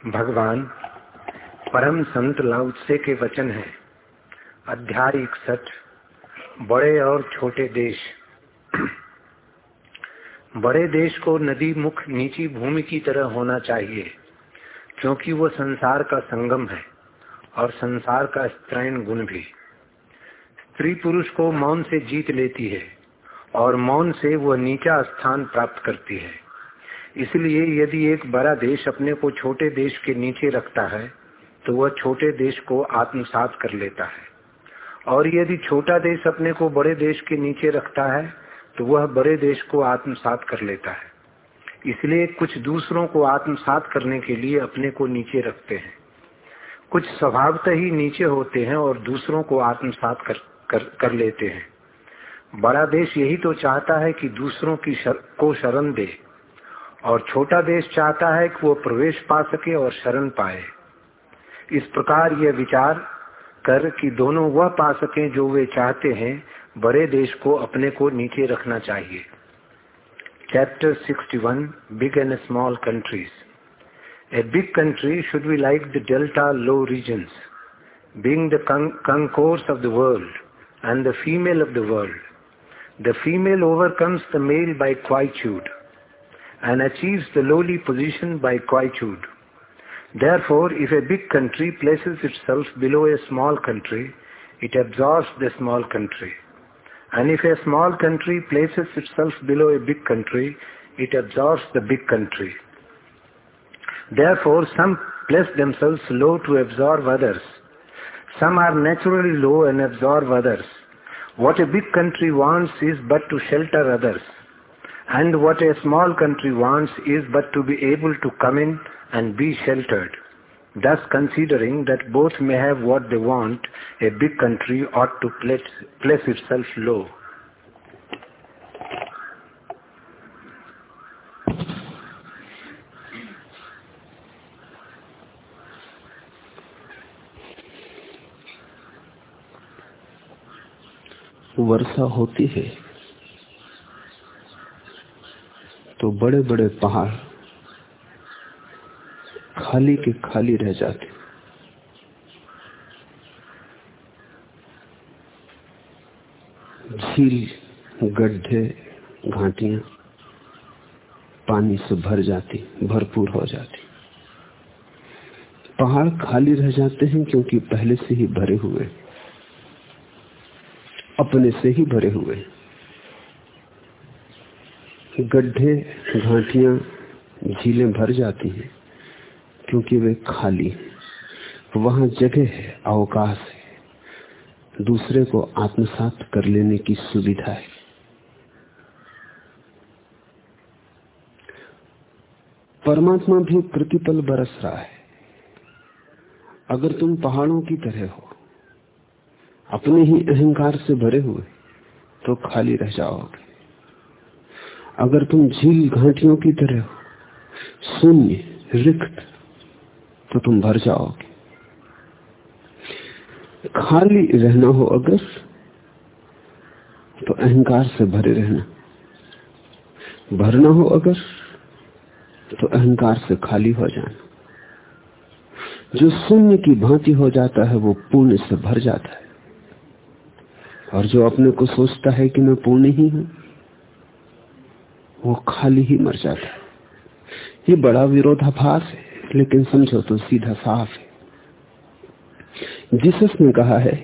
भगवान, परम संत लाउत्से के वचन है। अध्याय इकसठ बड़े और छोटे देश। बड़े देश को नदी मुख नीची भूमि की तरह होना चाहिए, क्योंकि वो संसार का संगम है और संसार का स्त्रैन गुण भी। स्त्री पुरुष को मौन से जीत लेती है और मौन से वह नीचा स्थान प्राप्त करती है। इसलिए यदि एक बड़ा देश अपने को छोटे देश के नीचे रखता है तो वह छोटे देश को आत्मसात कर लेता है। और यदि छोटा देश अपने को बड़े देश के नीचे रखता है तो वह बड़े देश को आत्मसात कर लेता है। इसलिए कुछ दूसरों को आत्मसात करने के लिए अपने को नीचे रखते हैं। कुछ स्वभावतः ही नीचे होते हैं और दूसरों को आत्मसात कर, कर, कर लेते हैं। बड़ा देश यही तो चाहता है कि दूसरों की शर, को शरण दे। और छोटा देश चाहता है कि वो प्रवेश पा सके और शरण पाए। इस प्रकार यह विचार कर कि दोनों वह पा सके जो वे चाहते हैं, बड़े देश को अपने को नीचे रखना चाहिए। Chapter 61 one big and small countries a big country should be like the delta low region being the of the world and the female of the world the female overcomes the male by quietude and achieves the lowly position by quietude. Therefore, if a big country places itself below a small country, it absorbs the small country. And if a small country places itself below a big country, it absorbs the big country. Therefore, some place themselves low to absorb others. Some are naturally low and absorb others. What a big country wants is but to shelter others. And what a small country wants is but to be able to come in and be sheltered. Thus considering that both may have what they want, a big country ought to place, place itself low. वर्षा होती है तो बड़े बड़े पहाड़ खाली के खाली रह जाते। झील, गड्ढे, घाटियाँ, पानी से भर जाती, भरपूर हो जाती। पहाड़ खाली रह जाते हैं क्योंकि पहले से ही भरे हुए, अपने से ही भरे हुए। गड्ढे, घाटियाँ, झीलें भर जाती हैं, क्योंकि वे खाली वहाँ जगह है, अवकाश है। दूसरे को आत्मसात कर लेने की सुविधा है। परमात्मा भी प्रतिपल बरस रहा है। अगर तुम पहाड़ों की तरह हो, अपने ही अहंकार से भरे हुए तो खाली रह जाओगे। अगर तुम झील घाटियों की तरह शून्य रिक्त तो तुम भर जाओगे। खाली रहना हो अगर तो अहंकार से भरे रहना। भरना हो अगर तो अहंकार से खाली हो जाना। जो शून्य की भांति हो जाता है, वो पूर्ण से भर जाता है। और जो अपने को सोचता है कि मैं पूर्ण ही हूँ वो खाली ही मर जाता है। ये बड़ा विरोधाभास है, लेकिन समझो तो सीधा साफ़ है। जीसस ने कहा है,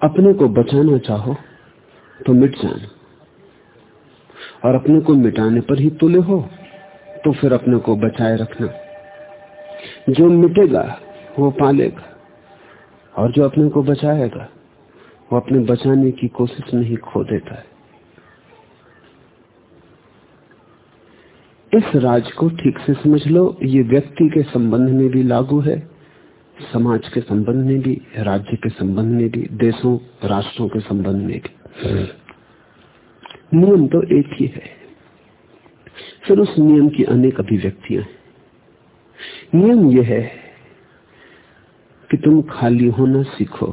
अपने को बचाना चाहो तो मिट जाना, और अपने को मिटाने पर ही तुले हो तो फिर अपने को बचाए रखना। जो मिटेगा, वो पालेगा, और जो अपने को बचाएगा, वो अपने बचाने की कोशिश नहीं खो देता है। इस राज को ठीक से समझ लो। ये व्यक्ति के संबंध में भी लागू है, समाज के संबंध में भी, राज्य के संबंध में भी, देशों, राष्ट्रों के संबंध में भी। नियम तो एक ही है। फिर उस नियम की अनेक अभिव्यक्तियाँ हैं। नियम यह है कि तुम खाली होना सीखो।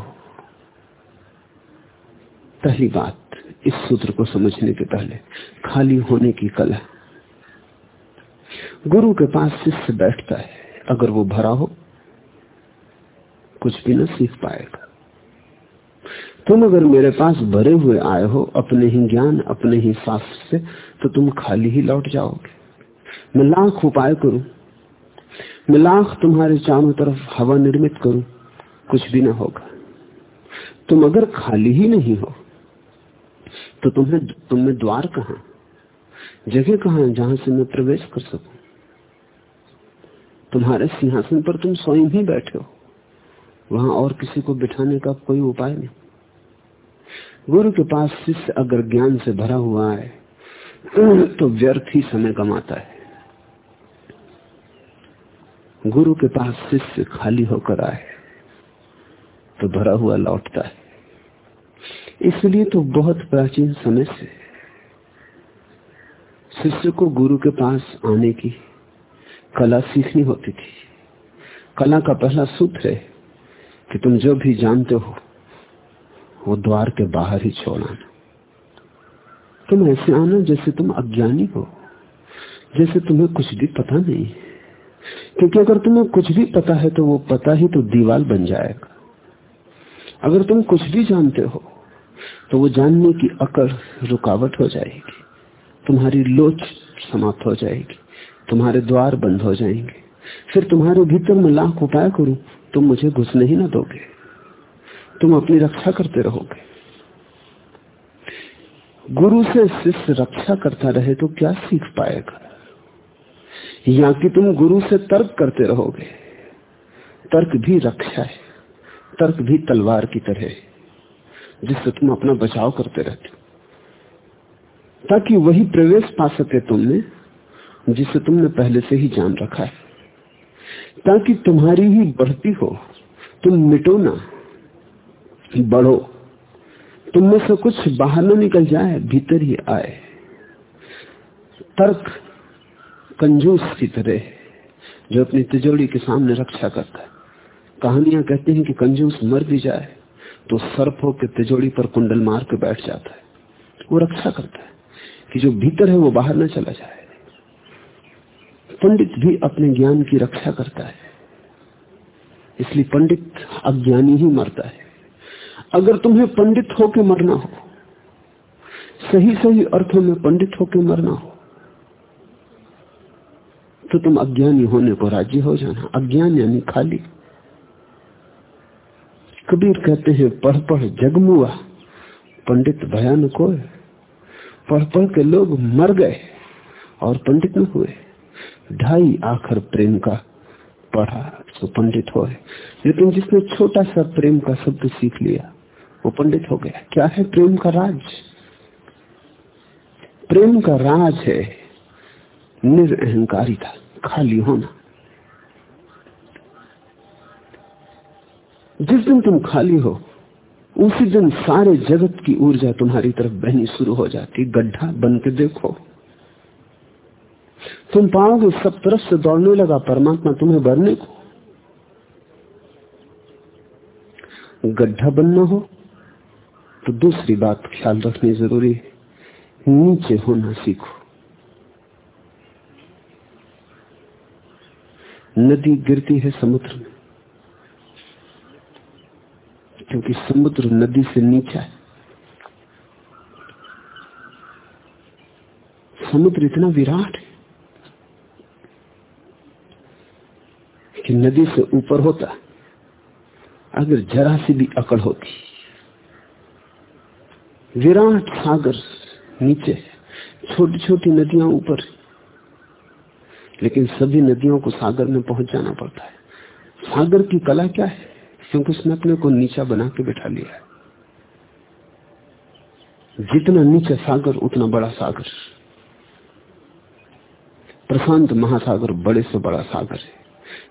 पहली बात, इस सूत्र को समझने के पहले, खाली होने की कला। गुरु के पास शिष्य बैठता है। अगर वो भरा हो, कुछ भी न सीख पाएगा। तुम अगर मेरे पास भरे हुए आए हो, अपने ही ज्ञान, अपने ही शास्त्र से तो तुम खाली ही लौट जाओगे। मैं लाख उपाय करूँ। मैं लाख तुम्हारे चारों तरफ़ हवा निर्मित करूँ। कुछ भी ना होगा। तुम अगर खाली ही नहीं हो तो तुम्हें तुम्हें द्वार कहा? जगह कहा जहाँ से मैं प्रवेश कर सकूँ? तुम्हारे सिंहासन पर तुम स्वयं ही बैठे हो। वहाँ और किसी को बिठाने का कोई उपाय नहीं। गुरु के पास शिष्य अगर ज्ञान से भरा हुआ है तो व्यर्थ ही समय कमाता है। गुरु के पास शिष्य खाली होकर आए तो भरा हुआ लौटता है। इसलिए तो बहुत प्राचीन समय से शिष्य को गुरु के पास आने की कला सीखनी होती थी। कला का पहला सूत्र है कि तुम जो भी जानते हो, वो द्वार के बाहर ही छोड़ आना। तुम ऐसे आना जैसे तुम अज्ञानी हो, जैसे तुम्हें कुछ भी पता नहीं। क्योंकि अगर तुम्हें कुछ भी पता है तो वो पता ही तो दीवार बन जाएगा। अगर तुम कुछ भी जानते हो तो वो जानने की अकड़ रुकावट हो जाएगी। तुम्हारी लोच समाप्त हो जाएगी। तुम्हारे द्वार बंद हो जाएँगे। फिर तुम्हारे भीतर मैं लाख उपाय करूँ, तुम मुझे घुसने ही ना दोगे। तुम अपनी रक्षा करते रहोगे। गुरु से शिष्य रक्षा करता रहे तो क्या सीख पाएगा? या कि तुम गुरु से तर्क करते रहोगे। तर्क भी रक्षा है, तर्क भी तलवार की तरह है, जिससे तुम अपना बचाव करते रहते हो। ताकि वही प्रवेश पा सके तुमने जिसे तुमने पहले से ही जान रखा है। ताकि तुम्हारी ही बढ़ती हो, तुम मिटो ना, बढ़ो। तुम में से कुछ बाहर ना निकल जाए, भीतर ही आए। तर्क कंजूस की तरह जो अपनी तिजोड़ी के सामने रक्षा करता है। कहानियाँ कहते हैं कि कंजूस मर भी जाए तो सर्प होकर तिजोड़ी पर कुंडल मार के बैठ जाता है। वो रक्षा करता है कि जो भीतर है वो बाहर ना चला जाए। पंडित भी अपने ज्ञान की रक्षा करता है। इसलिए पंडित अज्ञानी ही मरता है। अगर तुम्हें पंडित होके मरना हो सही सही अर्थों में पंडित होके मरना हो तो तुम अज्ञानी होने को राज़ी हो जाना। अज्ञान यानी खाली। कबीर कहते हैं पढ़ पढ़ जगमुआ, पंडित भयानक हो पढ़ पढ़ के लोग मर गए और पंडित न हुए। ढाई आखर प्रेम का पढ़ा तो पंडित हो लेकिन जिसने छोटा सा प्रेम का शब्द सीख लिया, वो पंडित हो गया। क्या है प्रेम का राज? प्रेम का राज है निरअहकारिता खाली होना। जिस दिन तुम खाली हो, उसी दिन सारे जगत की ऊर्जा तुम्हारी तरफ़ बहनी शुरू हो जाती। गड्ढा बन के देखो। तुम पाओगे सब तरफ़ से दौड़ने लगा परमात्मा तुम्हें भरने को। गड्ढा बनना हो तो दूसरी बात ख्याल रखनी ज़रूरी है, नीचे होना सीखो। नदी गिरती है समुद्र में, क्योंकि समुद्र नदी से नीचा है। समुद्र इतना विराट है कि नदी से ऊपर होता, अगर जरा सी भी अकड़ होती। विराट सागर नीचे छोटी छोटी नदियाँ ऊपर लेकिन सभी नदियों को सागर में पहुँच जाना पड़ता है। सागर की कला क्या है? क्योंकि उसने अपने को नीचा बना के बैठा लिया है। जितना नीचे सागर, उतना बड़ा सागर। प्रशांत महासागर बड़े से बड़ा सागर है।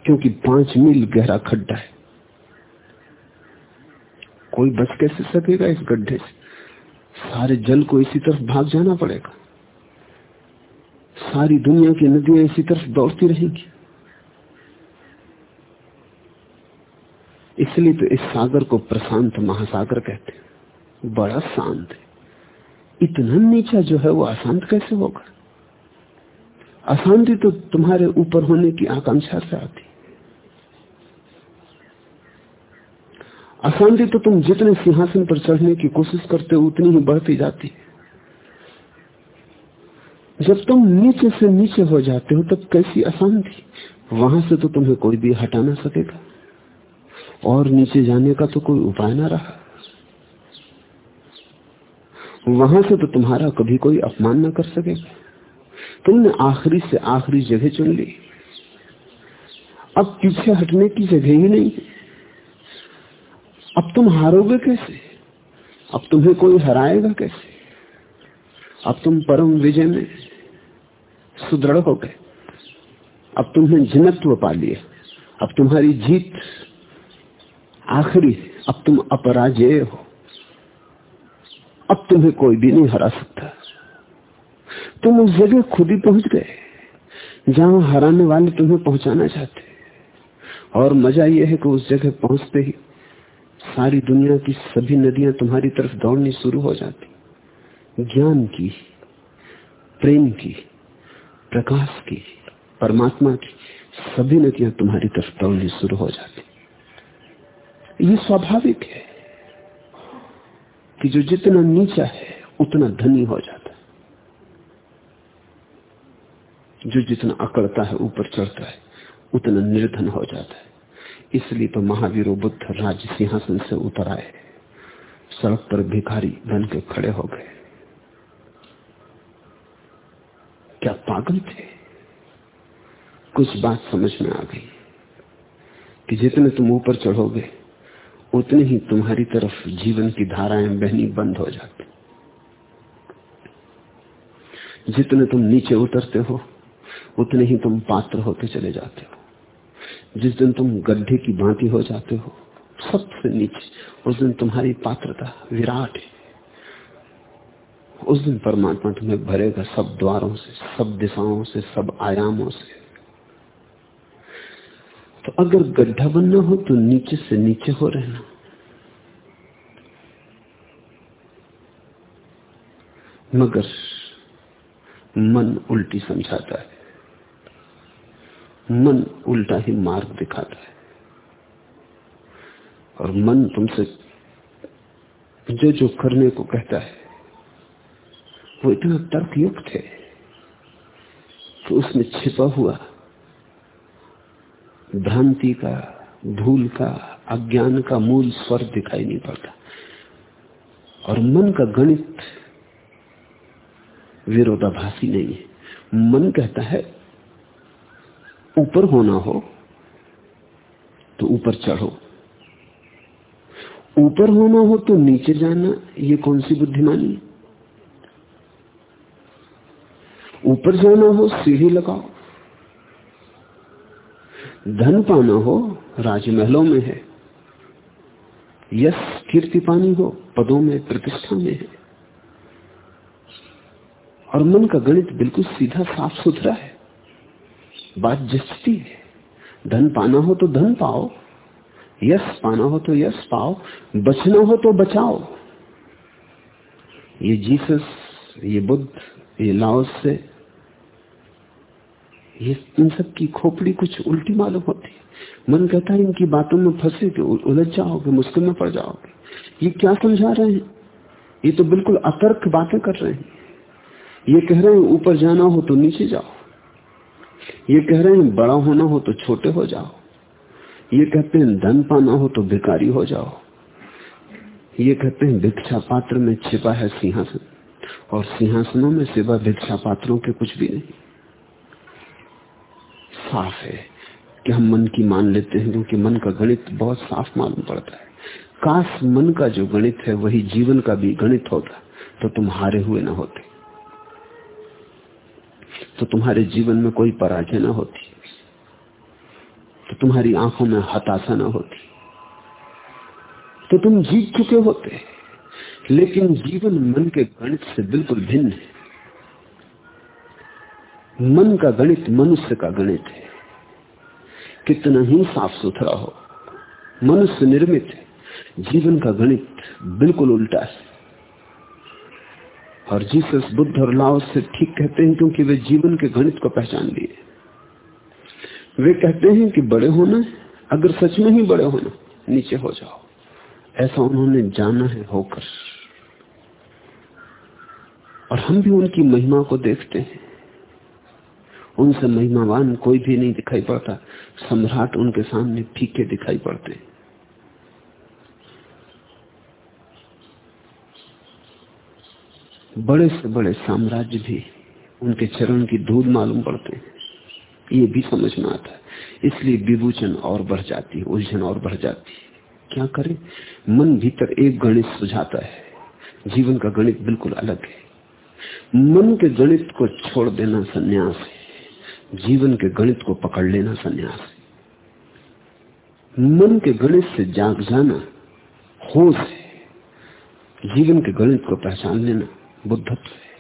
क्योंकि पाँच मील गहरा खड्डा है। कोई बच कैसे सकेगा इस गड्ढे से? सारे जल को इसी तरफ़ भाग जाना पड़ेगा। सारी दुनिया की नदियाँ इसी तरफ़ दौड़ती रहेंगी। इसलिए तो इस सागर को प्रशांत महासागर कहते हैं। बड़ा शांत है। इतना नीचा जो है वो अशांत कैसे होगा? अशांति तो तुम्हारे ऊपर होने की आकांक्षा से आती अशांति तो तुम जितने सिंहासन पर चढ़ने की कोशिश करते हो उतनी ही बढ़ती जाती। जब तुम नीचे से नीचे हो जाते हो, तब कैसी अशांति वहाँ से तो तुम्हें कोई भी हटा ना सकेगा। और नीचे जाने का तो कोई उपाय ना रहा। वहाँ से तो तुम्हारा कभी कोई अपमान ना कर सकेगा। तुमने आखिरी से आखिरी जगह चुन ली। अब पीछे हटने की जगह ही नहीं अब तुम हारोगे कैसे? अब तुम्हें कोई हराएगा कैसे? अब तुम परम विजय में सुदृढ़ हो गए। अब तुम्हें जनत्व पा लिया। अब तुम्हारी जीत आखिरी अब तुम अपराजय हो। अब तुम्हें कोई भी नहीं हरा सकता। तुम उस जगह खुद ही पहुँच गए, जहाँ हराने वाले तुम्हें पहुंचाना चाहते। और मज़ा यह है कि उस जगह पहुँचते ही सारी दुनिया की सभी नदियाँ तुम्हारी तरफ़ दौड़नी शुरू हो जाती। ज्ञान की, प्रेम की, प्रकाश की, परमात्मा की सभी नदियाँ तुम्हारी तरफ़ दौड़नी शुरू हो जाती। ये स्वाभाविक है कि जो जितना नीचा है, उतना धनी हो जाता है। जो जितना अकड़ता है, ऊपर चढ़ता है, उतना निर्धन हो जाता है। इसलिए तो महावीर बुद्ध राज्य सिंहासन से उतर आए। सड़क पर भिखारी बन के खड़े हो गए। क्या पागल थे? कुछ बात समझ में आ गई कि जितने तुम ऊपर चढ़ोगे, उतने ही तुम्हारी तरफ़ जीवन की धाराएँ बहनी बंद हो जाती। जितने तुम नीचे उतरते हो, उतने ही तुम पात्र होते चले जाते हो। जिस दिन तुम गड्ढे की भांति हो जाते हो, सबसे नीचे उस दिन तुम्हारी पात्रता विराट है। उस दिन परमात्मा तुम्हें भरेगा सब द्वारों से, सब दिशाओं से, सब आयामों से। तो अगर गड्ढा बनना हो तो नीचे से नीचे हो रहना। मगर मन उल्टी समझाता है। मन उल्टा ही मार्ग दिखाता है। और मन तुमसे जो जो करने को कहता है, वो इतना तर्कयुक्त है कि उसमें छिपा हुआ भ्रांति का, भूल का, अज्ञान का मूल स्वर दिखाई नहीं पड़ता। और मन का गणित विरोधाभासी नहीं है। मन कहता है ऊपर होना हो तो ऊपर चढ़ो। ऊपर होना हो तो नीचे जाना, ये कौन सी बुद्धिमानी? ऊपर जाना हो, सीढ़ी लगाओ। धन पाना हो, राजमहलों में है। यश कीर्ति पानी हो, पदों में प्रतिष्ठा में है। और मन का गणित बिल्कुल सीधा, साफ़ सुथरा है। बात जचती है धन पाना हो तो धन पाओ, यश पाना हो तो यश पाओ, बचना हो तो बचाओ। ये जीसस, ये बुद्ध, ये लाओस से, ये इन सब की खोपड़ी कुछ उल्टी मालूम होती। है मन कहता है इनकी बातों में फंसे के उलझ जाओगे, मुश्किल में पड़ जाओगे। ये क्या समझा रहे हैं? ये तो बिल्कुल अतर्क बातें कर रहे हैं। ये कह रहे हैं, ऊपर जाना हो तो नीचे जाओ। ये कह रहे हैं, बड़ा होना हो तो छोटे हो जाओ। ये कहते हैं, धन पाना हो तो भिकारी हो जाओ। ये कहते हैं, भिक्षा पात्र में छिपा है सिंहासन। और सिंहासनों में सिवा भिक्षा पात्रों के कुछ भी नहीं। साफ़ है कि हम मन की मान लेते हैं, क्योंकि मन का गणित बहुत साफ़ मालूम पड़ता है। काश मन का जो गणित है, वही जीवन का भी गणित होता तो तुम हारे हुए ना होते। तो तुम्हारे जीवन में कोई पराजय ना होती। तो तुम्हारी आँखों में हताशा ना होती। तो तुम जीत चुके होते। लेकिन जीवन मन के गणित से बिल्कुल भिन्न है। मन का गणित मनुष्य का गणित है। कितना ही साफ़ सुथरा हो, मनुष्य निर्मित जीवन का गणित बिल्कुल उल्टा है। और जीसस बुद्ध और लाओस से ठीक कहते हैं क्योंकि वे जीवन के गणित को पहचान लिए। वे कहते हैं कि बड़े होना अगर सच में ही बड़े होना, नीचे हो जाओ। ऐसा उन्होंने जाना है होकर। और हम भी उनकी महिमा को देखते हैं। उनसे महिमावान कोई भी नहीं दिखाई पड़ता, सम्राट उनके सामने फीके दिखाई पड़ते बड़े से बड़े साम्राज्य भी उनके चरण की धूल मालूम पड़ते हैं। ये भी समझ में आता है। इसलिए विभूचन और बढ़ जाती है, उलझन और बढ़ जाती है। क्या करें? मन भीतर एक गणित सुझाता है। जीवन का गणित बिल्कुल अलग है। मन के गणित को छोड़ देना संन्यास है। जीवन के गणित को पकड़ लेना संन्यास है। मन के गणित से जाग जाना होश है। जीवन के गणित को पहचान लेना बुद्धत्व है।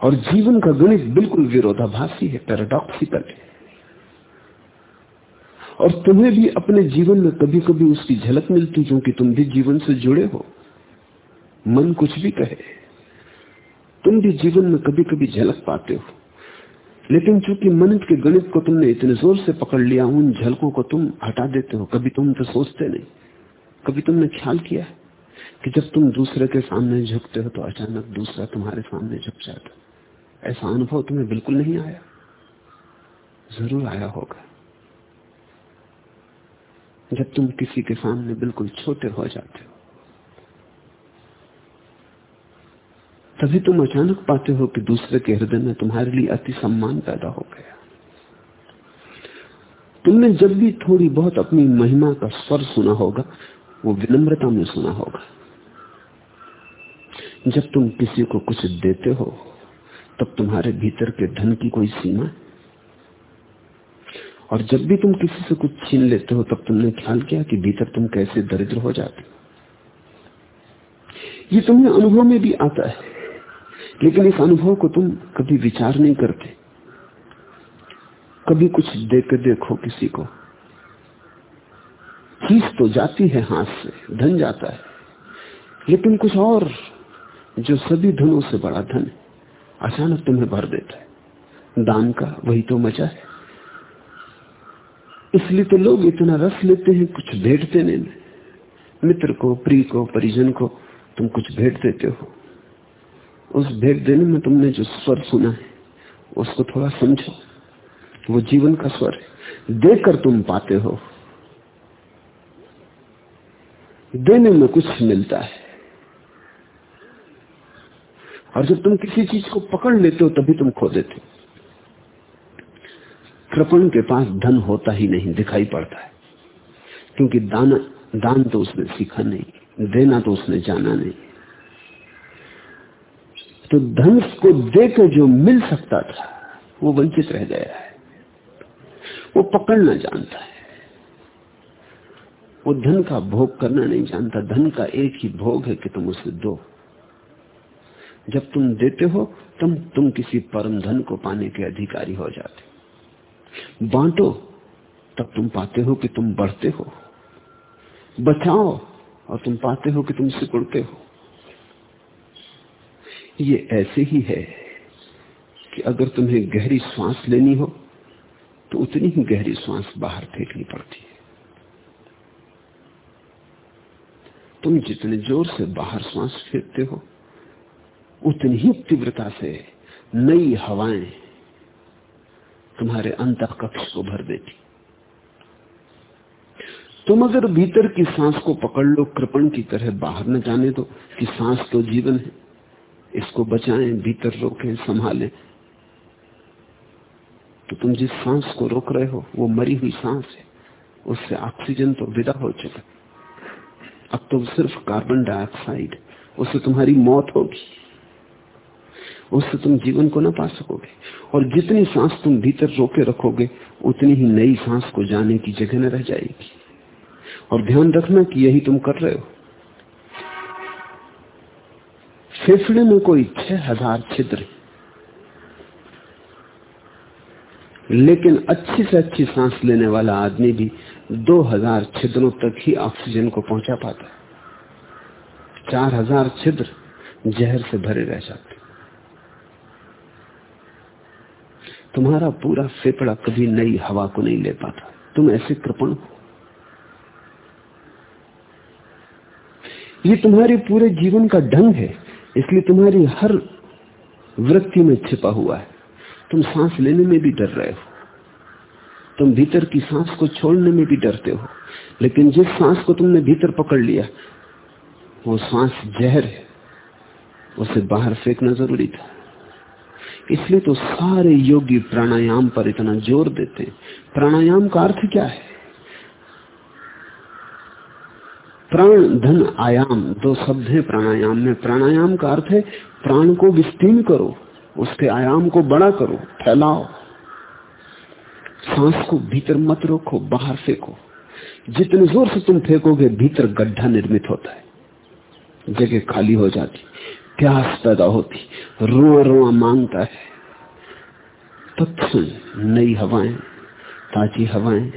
और जीवन का गणित बिल्कुल विरोधाभासी है पैराडॉक्सिकल है। और तुम्हें भी अपने जीवन में कभी कभी उसकी झलक मिलती, क्योंकि तुम भी जीवन से जुड़े हो। मन कुछ भी कहे, तुम भी जीवन में कभी कभी झलक पाते हो। लेकिन चूँकि मन के गणित को तुमने इतने ज़ोर से पकड़ लिया, उन झलकों को तुम हटा देते हो। कभी तुम तो सोचते नहीं, कभी तुमने ख्याल किया कि जब तुम दूसरे के सामने झुकते हो तो अचानक दूसरा तुम्हारे सामने झुक जाता ऐसा अनुभव तुम्हें बिल्कुल नहीं आया? ज़रूर आया होगा। जब तुम किसी के सामने बिल्कुल छोटे हो जाते हो, तभी तुम अचानक पाते हो कि दूसरे के हृदय में तुम्हारे लिए अति सम्मान पैदा हो गया। तुमने जब भी थोड़ी बहुत अपनी महिमा का स्वर सुना होगा वो विनम्रता में सुना होगा। जब तुम किसी को कुछ देते हो, तब तुम्हारे भीतर के धन की कोई सीमा और जब भी तुम किसी से कुछ छीन लेते हो, तब तुमने ख्याल किया कि भीतर तुम कैसे दरिद्र हो जाते हो? ये तुम्हें अनुभव में भी आता है, लेकिन इस अनुभव को तुम कभी विचार नहीं करते। कभी कुछ दे के देखो किसी को चीज़ तो जाती है हाथ से, धन जाता है। लेकिन कुछ और, जो सभी धनों से बड़ा धन है, अचानक तुम्हें भर देता है। दान का वही तो मज़ा है। इसलिए तो लोग इतना रस लेते हैं, कुछ भेंट देने में। मित्र को, प्रिय को, परिजन को तुम कुछ भेंट देते हो। उस भेंट देने में तुमने जो स्वर सुना है, उसको थोड़ा समझो। वो जीवन का स्वर है। देकर तुम पाते हो। देने में कुछ मिलता है। और जब तुम किसी चीज़ को पकड़ लेते हो, तभी तुम खो देते हो। कृपण के पास धन होता ही नहीं, दिखाई पड़ता है। क्योंकि दान दान तो उसने सीखा नहीं, देना तो उसने जाना नहीं। तो धन को देकर जो मिल सकता था, वो वंचित रह गया है। वो पकड़ना जानता है। वो धन का भोग करना नहीं जानता। धन का एक ही भोग है कि तुम उसे दो। जब तुम देते हो, तब तुम किसी परम धन को पाने के अधिकारी हो जाते। बांटो, तब तुम पाते हो कि तुम बढ़ते हो। बचाओ, और तुम पाते हो कि तुम सिकुड़ते हो। ये ऐसे ही है कि अगर तुम्हें गहरी सांस लेनी हो तो उतनी ही गहरी सांस बाहर फेंकनी पड़ती है तुम जितने ज़ोर से बाहर श्वास फेंकते हो, उतनी ही तीव्रता से नई हवाएँ तुम्हारे अंत कक्ष को भर देती। तुम अगर भीतर की सांस को पकड़ लो, कृपण की तरह बाहर न जाने दो, कि सांस तो जीवन है, इसको बचाएँ, भीतर रोकें, संभालें। तो तुम जिस सांस को रोक रहे हो, वो मरी हुई सांस है, उससे ऑक्सीजन तो विदा हो चुका अब तो सिर्फ़ कार्बन डाइऑक्साइड उससे तुम्हारी मौत होगी। उससे तुम जीवन को ना पा सकोगे। और जितनी सांस तुम भीतर रोके रखोगे, उतनी ही नई सांस को जाने की जगह न रह जाएगी। और ध्यान रखना कि यही तुम कर रहे हो। फेफड़े में कोई छह हज़ार छिद्र। लेकिन अच्छी से अच्छी सांस लेने वाला आदमी भी दो हज़ार छिद्रों तक ही ऑक्सीजन को पहुँचा पाता है। चार हज़ार छिद्र जहर से भरे रह जाते तुम्हारा पूरा फेफड़ा कभी नई हवा को नहीं ले पाता। तुम ऐसे कृपण हो। ये तुम्हारे पूरे जीवन का ढंग है, इसलिए तुम्हारी हर वृत्ति में छिपा हुआ है। तुम सांस लेने में भी डर रहे हो। तुम भीतर की सांस को छोड़ने में भी डरते हो, लेकिन जिस सांस को तुमने भीतर पकड़ लिया, वो सांस जहर है। उसे बाहर फेंकना ज़रूरी था। इसलिए तो सारे योगी प्राणायाम पर इतना ज़ोर देते प्राणायाम का अर्थ क्या है? प्राण धन आयाम, दो शब्द है प्राणायाम में। प्राणायाम का अर्थ है, प्राण को विस्तीर्ण करो, उसके आयाम को बड़ा करो, फैलाओ। सांस को भीतर मत रोको, बाहर फेंको। जितने ज़ोर से तुम फेंकोगे, भीतर गड्ढा निर्मित होता है। जगह खाली हो जाती, प्यास पैदा होती रुआ रुआ माँगता है। तत्न नई हवाएँ, ताजी हवाएँ,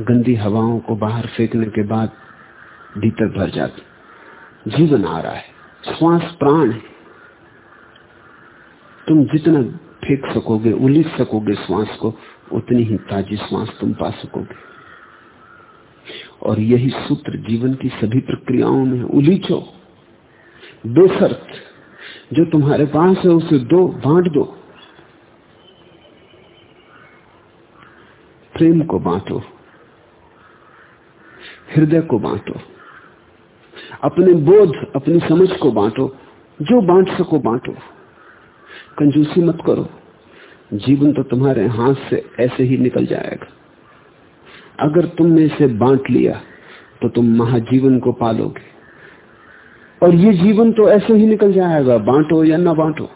गंदी हवाओं को बाहर फेंकने के बाद भीतर भर जाती। जीवन आ रहा है, श्वास प्राण है। तुम जितना फेंक सकोगे उलिझ सकोगे श्वास को उतनी ही ताजी श्वास तुम पा सकोगे। और यही सूत्र जीवन की सभी प्रक्रियाओं में उलीचो। बेसर्त जो तुम्हारे पास है उसे दो, बांट दो। प्रेम को बांटो, हृदय को बांटो, अपने बोध, अपनी समझ को बांटो, जो बांट सको बांटो। कंजूसी मत करो। जीवन तो तुम्हारे हाथ से ऐसे ही निकल जाएगा। अगर तुमने इसे बांट लिया तो तुम महाजीवन को पालोगे। और ये जीवन तो ऐसे ही निकल जाएगा, बांटो या ना बांटो।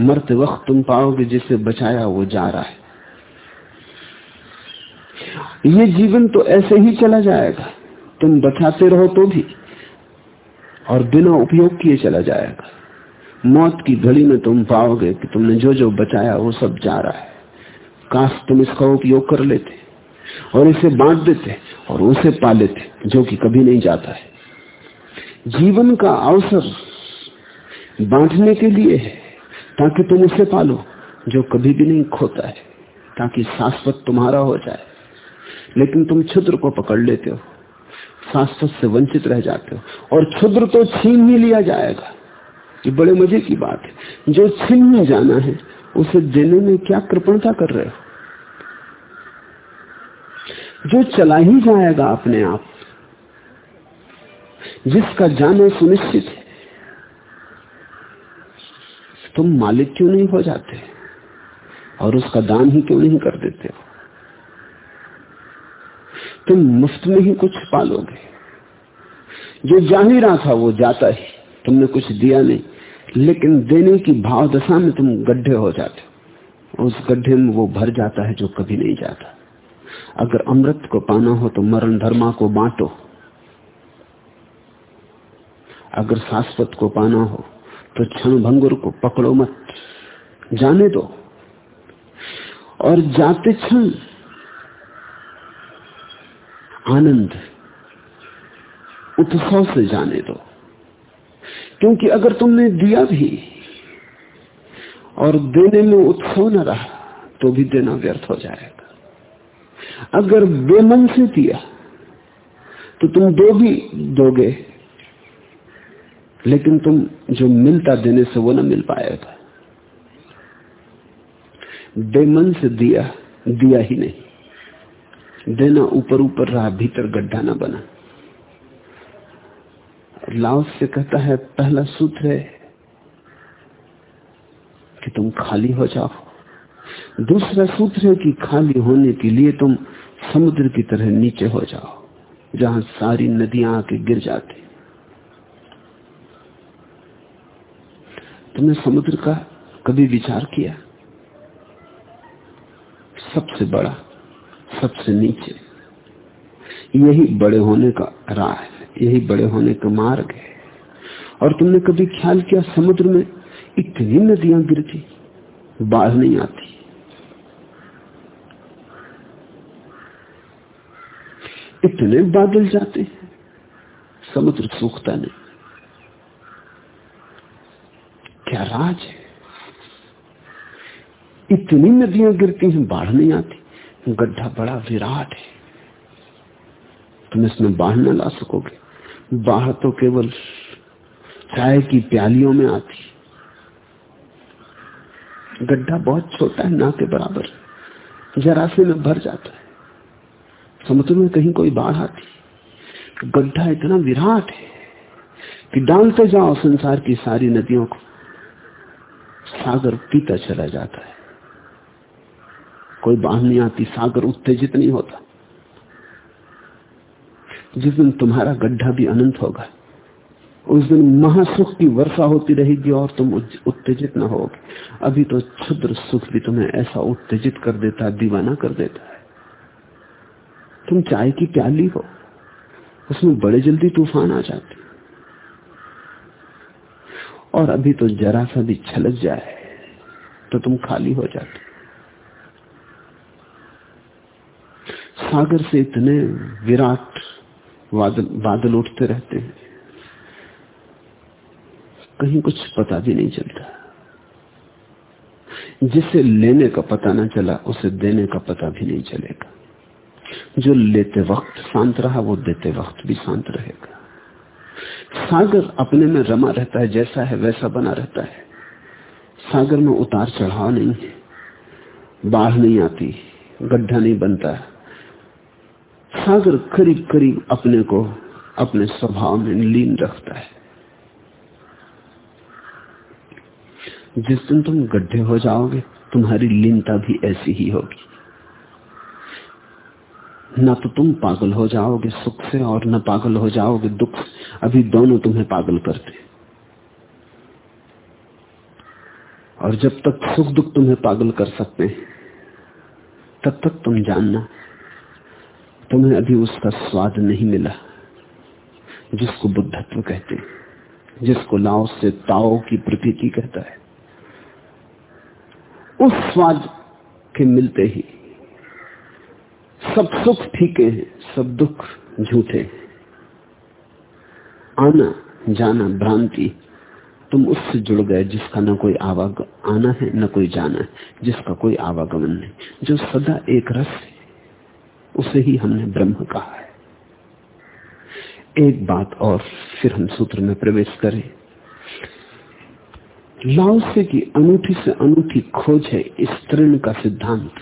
मरते वक्त तुम पाओगे जिसे बचाया वो जा रहा है। ये जीवन तो ऐसे ही चला जाएगा। तुम बचाते रहो तो भी, और बिना उपयोग किए चला जाएगा। मौत की घड़ी में तुम पाओगे कि तुमने जो जो बचाया, वो सब जा रहा है। काश तुम इसका उपयोग कर लेते और इसे बांट देते और उसे पा लेते, जो कि कभी नहीं जाता है। जीवन का अवसर बांटने के लिए है, ताकि तुम उसे पालो, जो कभी भी नहीं खोता है, ताकि शाश्वत तुम्हारा हो जाए। लेकिन तुम क्षुद्र को पकड़ लेते हो, शाश्वत से वंचित रह जाते हो, और क्षुद्र तो छीन ही लिया जाएगा। ये बड़े मज़े की बात है। जो छीन जाना है, उसे देने में क्या कृपणता कर रहे हो? जो चला ही जाएगा अपने आप, जिसका जाना सुनिश्चित है, तुम मालिक क्यों नहीं हो जाते? और उसका दान ही क्यों नहीं कर देते हो? तुम मुफ़्त में ही कुछ पालोगे। जो जा ही रहा था, वो जाता ही। तुमने कुछ दिया नहीं। लेकिन देने की भाव दशा में तुम गड्ढे हो जाते हो। उस गड्ढे में वो भर जाता है जो कभी नहीं जाता। अगर अमृत को पाना हो तो मरण धर्मा को बांटो। अगर शाश्वत को पाना हो तो क्षण भंगुर को पकड़ो मत। जाने दो। और जाते क्षण आनंद, उत्सव से जाने दो। क्योंकि अगर तुमने दिया भी और देने में उत्सव न रहा तो भी देना व्यर्थ हो जाएगा। अगर बेमन से दिया तो तुम दो भी दोगे। लेकिन तुम जो मिलता देने से वो ना मिल पाएगा। बेमन से दिया दिया ही नहीं। देना ऊपर ऊपर रहा, भीतर गड्ढा ना बना। लाओस से कहता है, पहला सूत्र है कि तुम खाली हो जाओ। दूसरा सूत्र है कि खाली होने के लिए तुम समुद्र की तरह नीचे हो जाओ, जहाँ सारी नदियाँ आके गिर जाती। तुमने समुद्र का कभी विचार किया? सबसे बड़ा, सबसे नीचे। यही बड़े होने का राह है। यही बड़े होने का मार्ग है। और तुमने कभी ख्याल किया समुद्र में इतनी नदियाँ गिरती, बाढ़ नहीं आती? इतने बादल जाते हैं, समुद्र सूखता नहीं। क्या राज है? इतनी नदियाँ गिरती हैं, बाढ़ नहीं आती। गड्ढा बड़ा विराट है। तुम इसमें बाढ़ न ला सकोगे। बाढ़ तो केवल चाय की प्यालियों में आती। गड्ढा बहुत छोटा है, ना के बराबर। जरा से में भर जाता है। समुद्र में कहीं कोई बाढ़ आती। गड्ढा इतना विराट है कि डालते जाओ संसार की सारी नदियों को। सागर पीता चला जाता है। कोई बाढ़ नहीं आती, सागर उत्तेजित नहीं होता। जिस दिन तुम्हारा गड्ढा भी अनंत होगा, उस दिन महासुख की वर्षा होती रहेगी और तुम उत्तेजित न होगे। अभी तो क्षुद्र सुख भी तुम्हें ऐसा उत्तेजित कर देता, दीवाना कर देता है। तुम चाय की प्याली हो, उसमें बड़े जल्दी तूफ़ान आ जाते। और अभी तो जरा सा भी छलक जाए तो तुम खाली हो जाते। सागर से इतने विराट बादल बादल उठते रहते हैं। कहीं कुछ पता भी नहीं चलता। जिसे लेने का पता ना चला, उसे देने का पता भी नहीं चलेगा। जो लेते वक्त शांत रहा, वो देते वक्त भी शांत रहेगा। सागर अपने में रमा रहता है, जैसा है वैसा बना रहता है। सागर में उतार चढ़ाव नहीं है। बाढ़ नहीं आती, गड्ढा नहीं बनता। सागर करीब करीब अपने को अपने स्वभाव में लीन रखता है। जिस दिन तुम गड्ढे हो जाओगे, तुम्हारी लीनता भी ऐसी ही होगी। ना तो तुम पागल हो जाओगे सुख से और न पागल हो जाओगे दुख से। अभी दोनों तुम्हें पागल करते और जब तक सुख दुख तुम्हें पागल कर सकते हैं, तब तक तुम जानना तुम्हें अभी उसका स्वाद नहीं मिला। जिसको बुद्धत्व कहते हैं, जिसको लाओ से ताओ की प्रतीति कहता है, उस स्वाद के मिलते ही सब सुख फीके हैं, सब दुख झूठे आना जाना भ्रांति, तुम उससे जुड़ गए जिसका न कोई आवाग, आना है, न कोई जाना है, जिसका कोई आवागमन नहीं, जो सदा एक रस है। उसे ही हमने ब्रह्म कहा है। एक बात और फिर हम सूत्र में प्रवेश करें। लाओसे की अनूठी से अनूठी खोज है स्त्रीण का सिद्धांत।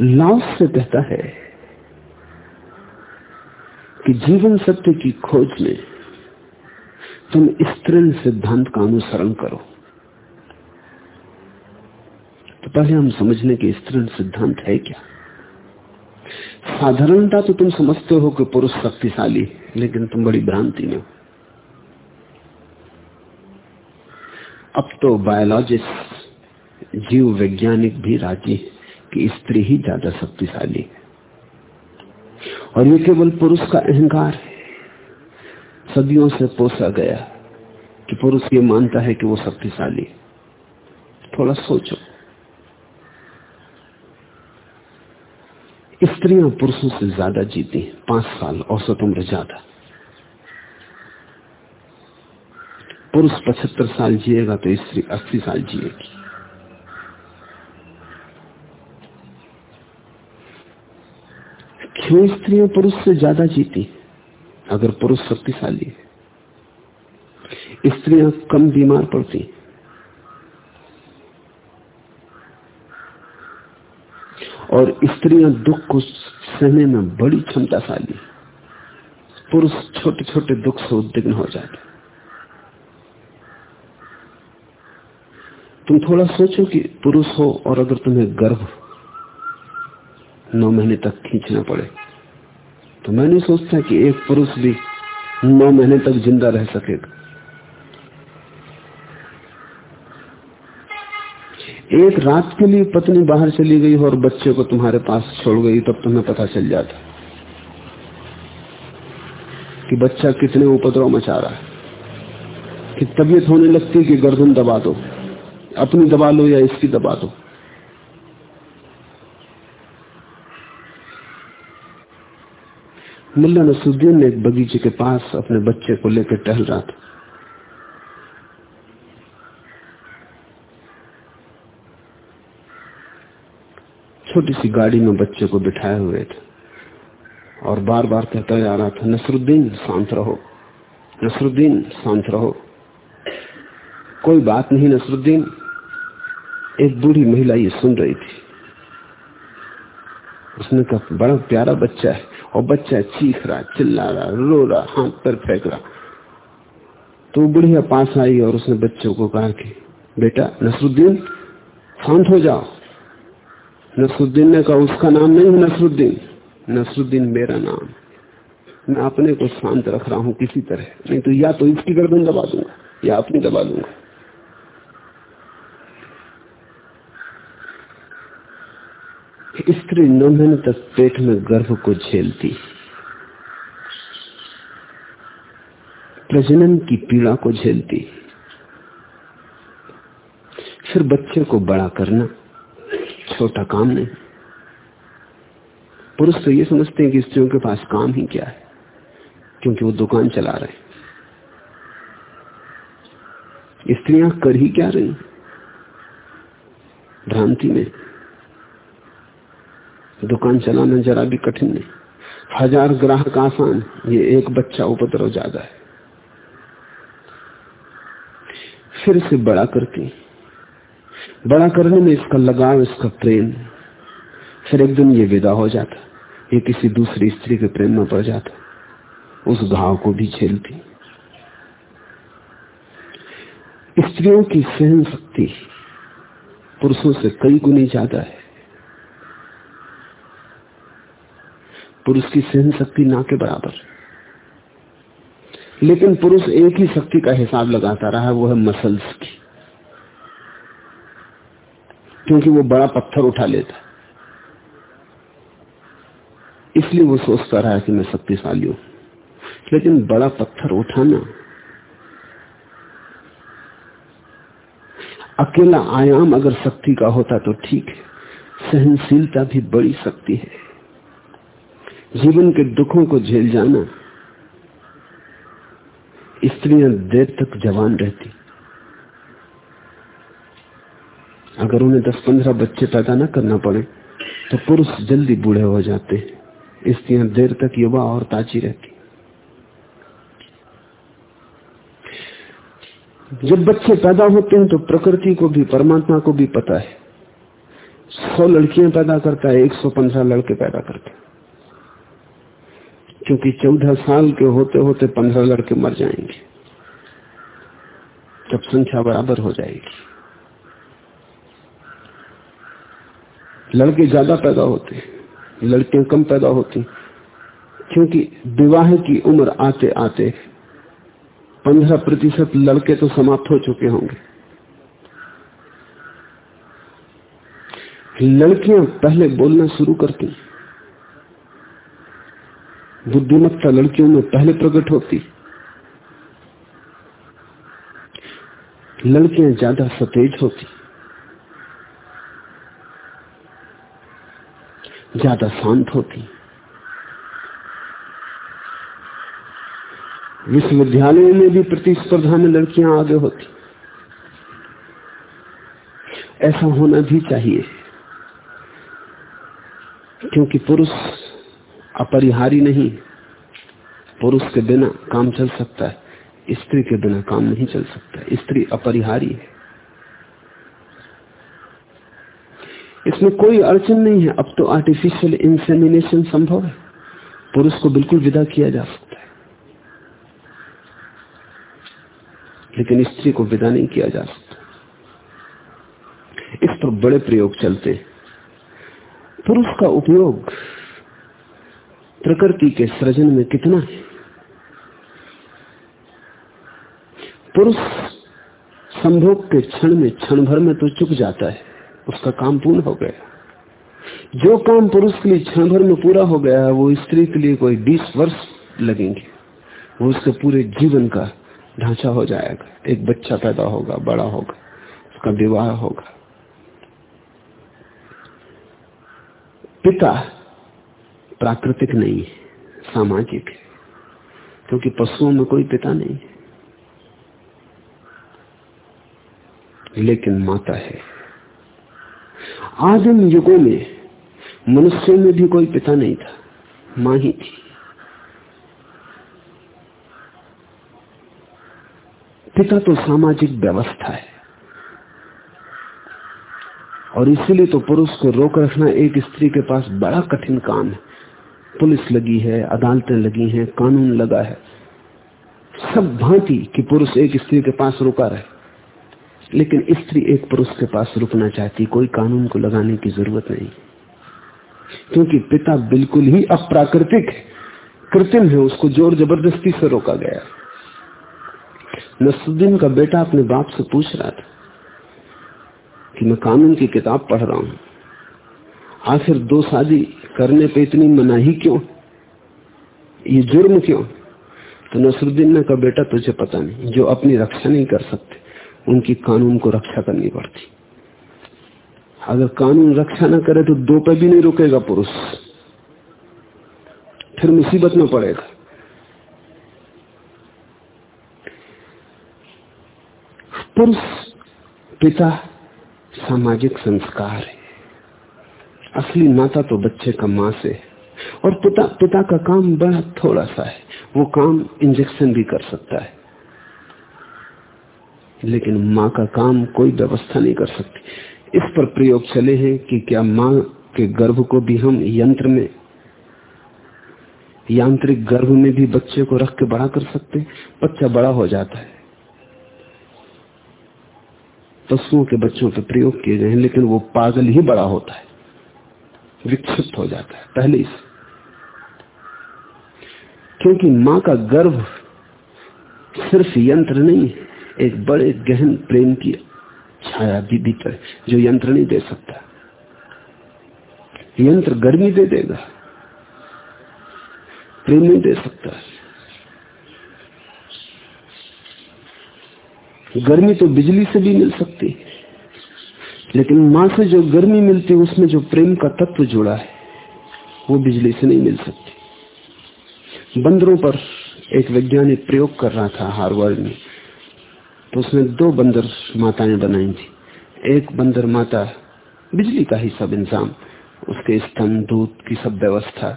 लाओस से कहता है कि जीवन सत्य की खोज में तुम स्त्रीण सिद्धांत का अनुसरण करो। तो पहले हम समझने के स्त्रीण सिद्धांत है क्या? साधारणता तो तुम समझते हो कि पुरुष शक्तिशाली, लेकिन तुम बड़ी भ्रांति में हो। अब तो बायोलॉजिस्ट जीव वैज्ञानिक भी राज़ी कि स्त्री ही ज़्यादा शक्तिशाली है। और ये केवल पुरुष का अहंकार है। सदियों से पोसा गया कि पुरुष ये मानता है कि वो शक्तिशाली थोड़ा सोचो। स्त्रियाँ पुरुषों से ज़्यादा जीती हैं, पाँच साल औसत उम्र ज़्यादा। पुरुष पचहत्तर साल जिएगा तो स्त्री अस्सी साल जिएगी। क्यों स्त्रियाँ पुरुष से ज़्यादा जीती अगर पुरुष शक्तिशाली है स्त्रियाँ कम बीमार पड़ती और स्त्रियाँ दुख को सहने में बड़ी क्षमताशाली पुरुष छोटे छोटे दुख से उद्विग्न हो जाते तुम थोड़ा सोचो कि पुरुष हो और अगर तुम्हें गर्भ नौ महीने तक खींचना पड़े तो मैं नहीं सोचता कि एक पुरुष भी नौ महीने तक ज़िंदा रह सकेगा। एक रात के लिए पत्नी बाहर चली गई हो और बच्चे को तुम्हारे पास छोड़ गई, तब तुम्हें पता चल जाता कि बच्चा कितने उपद्रव मचा रहा है। कि तबीयत होने लगती कि गर्दन दबा दो, अपनी दबा लो या इसकी दबा दो। मुल्ला नसुद्दीन ने एक बगीचे के पास अपने बच्चे को लेकर टहल रहा था। छोटी सी गाड़ी में बच्चे को बिठाए हुए थे। और बार बार कहता जा रहा था नसरुद्दीन शांत रहो। नसरुद्दीन शांत रहो। कोई बात नहीं, नसरुद्दीन। एक बूढ़ी महिला ये सुन रही थी। उसने कहा, बड़ा प्यारा बच्चा है, और बच्चा चीख रहा, चिल्ला रहा, रो रहा, हाथ पर फेंक रहा। तो बुढ़िया पास आई और उसने बच्चों को कहा कि, बेटा, नसरुद्दीन, शांत हो जाओ। नसरुद्दीन ने कहा, उसका नाम नहीं है नसरुद्दीन। नसरुद्दीन मेरा नाम। मैं अपने को शांत रख रहा हूँ किसी तरह। नहीं तो या तो इसकी गर्दन दबा दूँगा, या अपनी दबा दूँगा। स्त्री नौ महीने तक पेट में गर्भ को झेलती। प्रजनन की पीड़ा को झेलती। फिर बच्चे को बड़ा करना। छोटा काम नहीं। पुरुष तो ये समझते हैं कि स्त्रियों के पास काम ही क्या है, क्योंकि वो दुकान चला रहे स्त्रियाँ कर ही क्या रही भ्रांति में। दुकान चलाना जरा भी कठिन नहीं। हज़ार ग्राहक आसान, ये एक बच्चा उपद्रव ज़्यादा है। फिर से बड़ा करती बड़ा करने में इसका लगाव, इसका प्रेम। फिर एक दिन ये विदा हो जाता। ये किसी दूसरी स्त्री के प्रेम में पड़ जाता। उस घाव को भी झेलती। स्त्रियों की सहन शक्ति पुरुषों से कई गुनी ज़्यादा है। पुरुष की सहन शक्ति ना के बराबर। लेकिन पुरुष एक ही शक्ति का हिसाब लगाता रहा, वो है मसल्स की। क्योंकि वो बड़ा पत्थर उठा लेता। इसलिए वो सोचता रहा कि मैं शक्तिशाली हूँ। लेकिन बड़ा पत्थर उठाना, अकेला आयाम अगर शक्ति का होता तो ठीक है। सहनशीलता भी बड़ी शक्ति है। जीवन के दुखों को झेल जाना, स्त्रियाँ देर तक जवान रहती। अगर उन्हें दस पंद्रह बच्चे पैदा न करना पड़े तो पुरुष जल्दी बूढ़े हो जाते। हैं स्त्रियाँ देर तक युवा और ताजी रहती। जब बच्चे पैदा होते हैं तो प्रकृति को भी, परमात्मा को भी पता है। सौ लड़कियाँ पैदा करता है, एक सौ पंद्रह लड़के पैदा करते क्योंकि चौदह साल के होते होते पंद्रह लड़के मर जाएँगे। तब संख्या बराबर हो जाएगी। लड़के ज़्यादा पैदा होते लड़कियाँ कम पैदा होती क्योंकि विवाह की उम्र आते आते पंद्रह प्रतिशत लड़के तो समाप्त हो चुके होंगे। लड़कियाँ पहले बोलना शुरू करती बुद्धिमत्ता लड़कियों में पहले प्रकट होती लड़कियाँ ज़्यादा सतेज होती ज़्यादा शांत होती। विश्वविद्यालय में भी प्रतिस्पर्धा में लड़कियाँ आगे होती। ऐसा होना भी चाहिए। क्योंकि पुरुष अपरिहारी नहीं, पुरुष के बिना काम चल सकता है, स्त्री के बिना काम नहीं चल सकता। स्त्री अपरिहारी है। इसमें कोई अड़चन नहीं है। अब तो आर्टिफिशियल इंसेमिनेशन संभव है। पुरुष को बिल्कुल विदा किया जा सकता है। लेकिन स्त्री को विदा नहीं किया जा सकता। इस पर बड़े प्रयोग चलते पुरुष का उपयोग प्रकृति के सृजन में कितना है? पुरुष संभोग के क्षण में क्षण भर में तो चुक जाता है। उसका काम पूर्ण हो गया। जो काम पुरुष के लिए क्षण भर में पूरा हो गया है, वो स्त्री के लिए कोई बीस वर्ष लगेंगे। वो उसके पूरे जीवन का ढांचा हो जाएगा। एक बच्चा पैदा होगा, बड़ा होगा, उसका विवाह होगा। पिता प्राकृतिक नहीं है, सामाजिक है, क्योंकि पशुओं में कोई पिता नहीं है। लेकिन माता है। आदिम युगों में मनुष्यों में भी कोई पिता नहीं था, माँ ही थी। पिता तो सामाजिक व्यवस्था है। और इसीलिए तो पुरुष को रोक रखना एक स्त्री के पास बड़ा कठिन काम है। पुलिस लगी है, अदालतें लगी हैं, कानून लगा है। सब भांति कि पुरुष एक स्त्री के पास रुका रहे। लेकिन स्त्री एक पुरुष के पास रुकना चाहती, कोई कानून को लगाने की ज़रूरत नहीं। क्योंकि पिता बिल्कुल ही अप्राकृतिक, कृत्रिम है, उसको ज़ोर ज़बरदस्ती से रोका गया। नसुद्दीन का बेटा अपने बाप से पूछ रहा था कि मैं कानून की किताब पढ़ रहा हूँ। आखिर दो शादी करने पे इतनी मनाही क्यों? ये जुर्म क्यों? तो नसरुद्दीन ने कहा, बेटा, तुझे पता नहीं, जो अपनी रक्षा नहीं कर सकते। उनकी कानून को रक्षा करनी पड़ती। अगर कानून रक्षा ना करे तो दो पे भी नहीं रुकेगा पुरुष। फिर मुसीबत में पड़ेगा। पुरुष पिता सामाजिक संस्कार है। असली नाता तो बच्चे का माँ से है। और पिता पिता का काम बड़ा थोड़ा सा है। वो काम इंजेक्शन भी कर सकता है। लेकिन माँ का काम कोई व्यवस्था नहीं कर सकती। इस पर प्रयोग चले हैं कि क्या माँ के गर्भ को भी हम यंत्र में, यांत्रिक गर्भ में भी बच्चे को रख के बड़ा कर सकते बच्चा बड़ा हो जाता है। पशुओं के बच्चों पर प्रयोग किए गए हैं, लेकिन वो पागल ही बड़ा होता है। विक्षिप्त हो जाता है, पहले ही क्योंकि माँ का गर्भ सिर्फ़ यंत्र नहीं है एक बड़े गहन प्रेम की छाया भी भीतर जो यंत्र नहीं दे सकता। यंत्र गर्मी दे देगा। प्रेम नहीं दे सकता। गर्मी तो बिजली से भी मिल सकती लेकिन माँ से जो गर्मी मिलती है, उसमें जो प्रेम का तत्व जुड़ा है, वो बिजली से नहीं मिल सकती। बंदरों पर एक वैज्ञानिक प्रयोग कर रहा था हार्वर्ड में। तो उसने दो बंदर माताएँ बनाई थी। एक बंदर माता बिजली का ही सब इंतज़ाम, उसके स्तन, दूध की सब व्यवस्था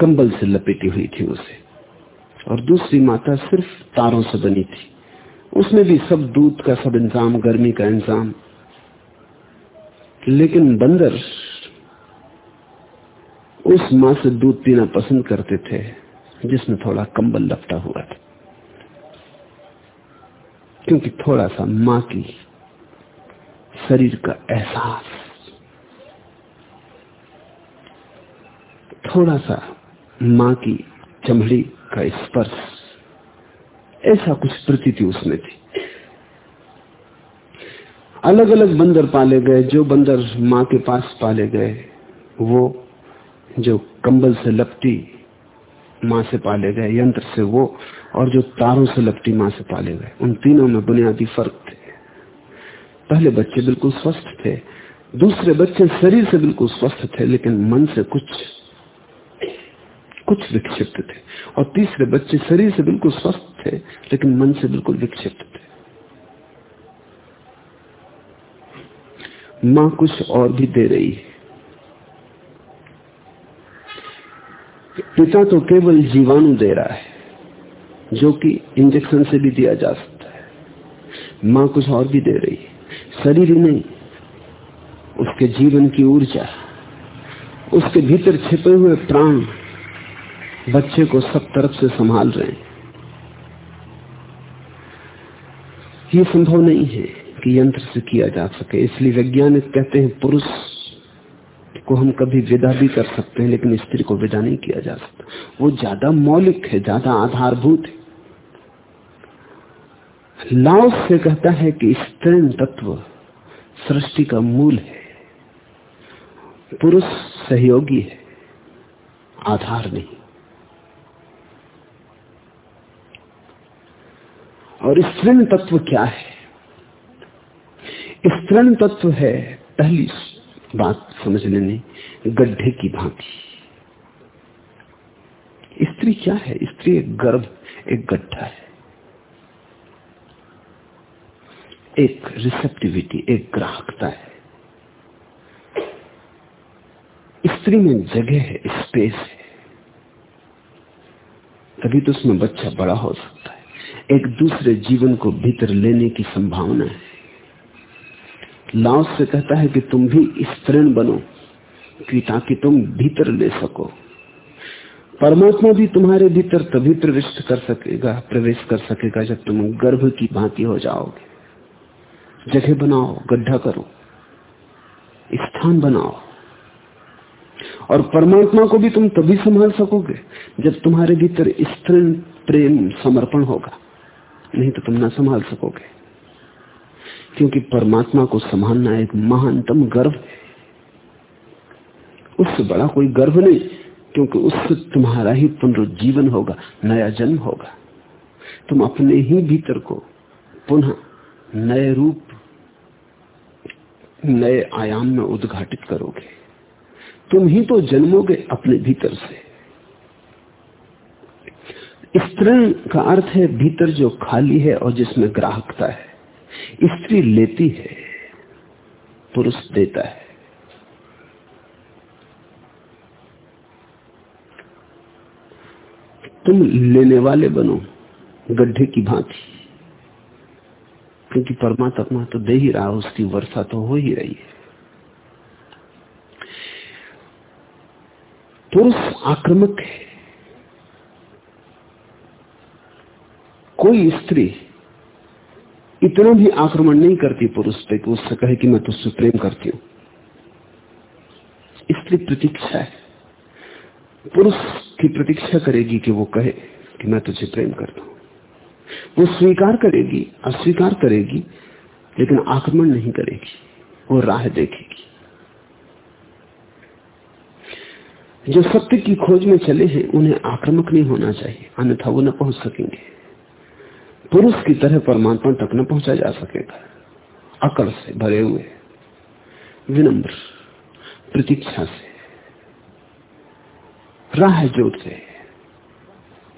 कंबल से लपेटी हुई थी उसे। और दूसरी माता सिर्फ़ तारों से बनी थी। उसमें भी सब दूध का सब इंतज़ाम, गर्मी का इंतज़ाम। लेकिन बंदर उस माँ से दूध पीना पसंद करते थे, जिसमें थोड़ा कंबल लपटा हुआ था। क्योंकि थोड़ा सा माँ की शरीर का एहसास, थोड़ा सा माँ की चमड़ी का स्पर्श, ऐसा कुछ प्रतीति उसमें थी। अलग अलग बंदर पाले गए, जो बंदर माँ के पास पाले गए, वो जो कंबल से लपटी माँ से पाले गए, यंत्र से वो और जो तारों से लपटी माँ से पाले गए। उन तीनों में बुनियादी फ़र्क थे। पहले बच्चे बिल्कुल स्वस्थ थे, दूसरे बच्चे शरीर से बिल्कुल स्वस्थ थे, लेकिन मन से कुछ कुछ विक्षिप्त थे। और तीसरे बच्चे शरीर से बिल्कुल स्वस्थ थे, लेकिन मन से बिल्कुल विक्षिप्त थे। माँ कुछ और भी दे रही है। पिता तो केवल जीवाणु दे रहा है, जो कि इंजेक्शन से भी दिया जा सकता है। माँ कुछ और भी दे रही है। शरीर ही नहीं, उसके जीवन की ऊर्जा, उसके भीतर छिपे हुए प्राण बच्चे को सब तरफ़ से संभाल रहे हैं। ये संभव नहीं है कि यंत्र से किया जा सके, इसलिए वैज्ञानिक कहते हैं पुरुष को हम कभी विदा भी कर सकते हैं, लेकिन स्त्री को विदा नहीं किया जा सकता। वो ज़्यादा मौलिक है, ज़्यादा आधारभूत है। लाओस से कहता है कि स्त्री तत्व सृष्टि का मूल है। पुरुष सहयोगी है, आधार नहीं। और स्त्रीण तत्व क्या है? स्त्रीण तत्व है पहली बात समझ लेने गड्ढे की भांति। स्त्री क्या है? स्त्री एक गर्भ, एक गड्ढा है। एक रिसेप्टिविटी एक ग्राहकता है। स्त्री में जगह है स्पेस है। तभी तो उसमें बच्चा बड़ा हो सकता है। एक दूसरे जीवन को भीतर लेने की संभावना है। लाओस से कहता है कि तुम भी स्तृण बनो, कि ताकि तुम भीतर ले सको। परमात्मा भी तुम्हारे भीतर तभी प्रविष्ट कर सकेगा, प्रवेश कर सकेगा जब तुम गर्भ की भांति हो जाओगे। जगह बनाओ, गड्ढा करो, स्थान बनाओ। और परमात्मा को भी तुम तभी संभाल सकोगे जब तुम्हारे भीतर स्त्रीण प्रेम समर्पण होगा। नहीं तो तुम ना संभाल सकोगे। क्योंकि परमात्मा को संभालना एक महानतम गर्व है। उससे बड़ा कोई गर्व नहीं, क्योंकि उससे तुम्हारा ही पुनरुज्जीवन होगा, नया जन्म होगा। तुम अपने ही भीतर को पुनः नए रूप, नए आयाम में उद्घाटित करोगे। तुम ही तो जन्मोगे अपने भीतर से। स्त्रीण का अर्थ है, भीतर जो खाली है और जिसमें ग्राहकता है। स्त्री लेती है, पुरुष देता है। तुम लेने वाले बनो, गड्ढे की भांति। क्योंकि परमात्मा तो दे ही रहा, उसकी वर्षा तो हो ही रही है। पुरुष आक्रमक है। कोई स्त्री इतना भी आक्रमण नहीं करती पुरुष पे कि उससे कहे कि मैं तुझसे प्रेम करती हूँ। स्त्री प्रतीक्षा है। पुरुष की प्रतीक्षा करेगी कि वो कहे कि मैं तुझे प्रेम करता हूँ। वो स्वीकार करेगी, अस्वीकार करेगी, लेकिन आक्रमण नहीं करेगी। वो राह देखेगी। जो सत्य की खोज में चले हैं, उन्हें आक्रमक नहीं होना चाहिए। अन्यथा वो न पहुँच सकेंगे। पुरुष की तरह परमात्मा तक न पहुँचा जा सकेगा। अकड़ से भरे हुए, विनम्र, प्रतीक्षा से, राह जोते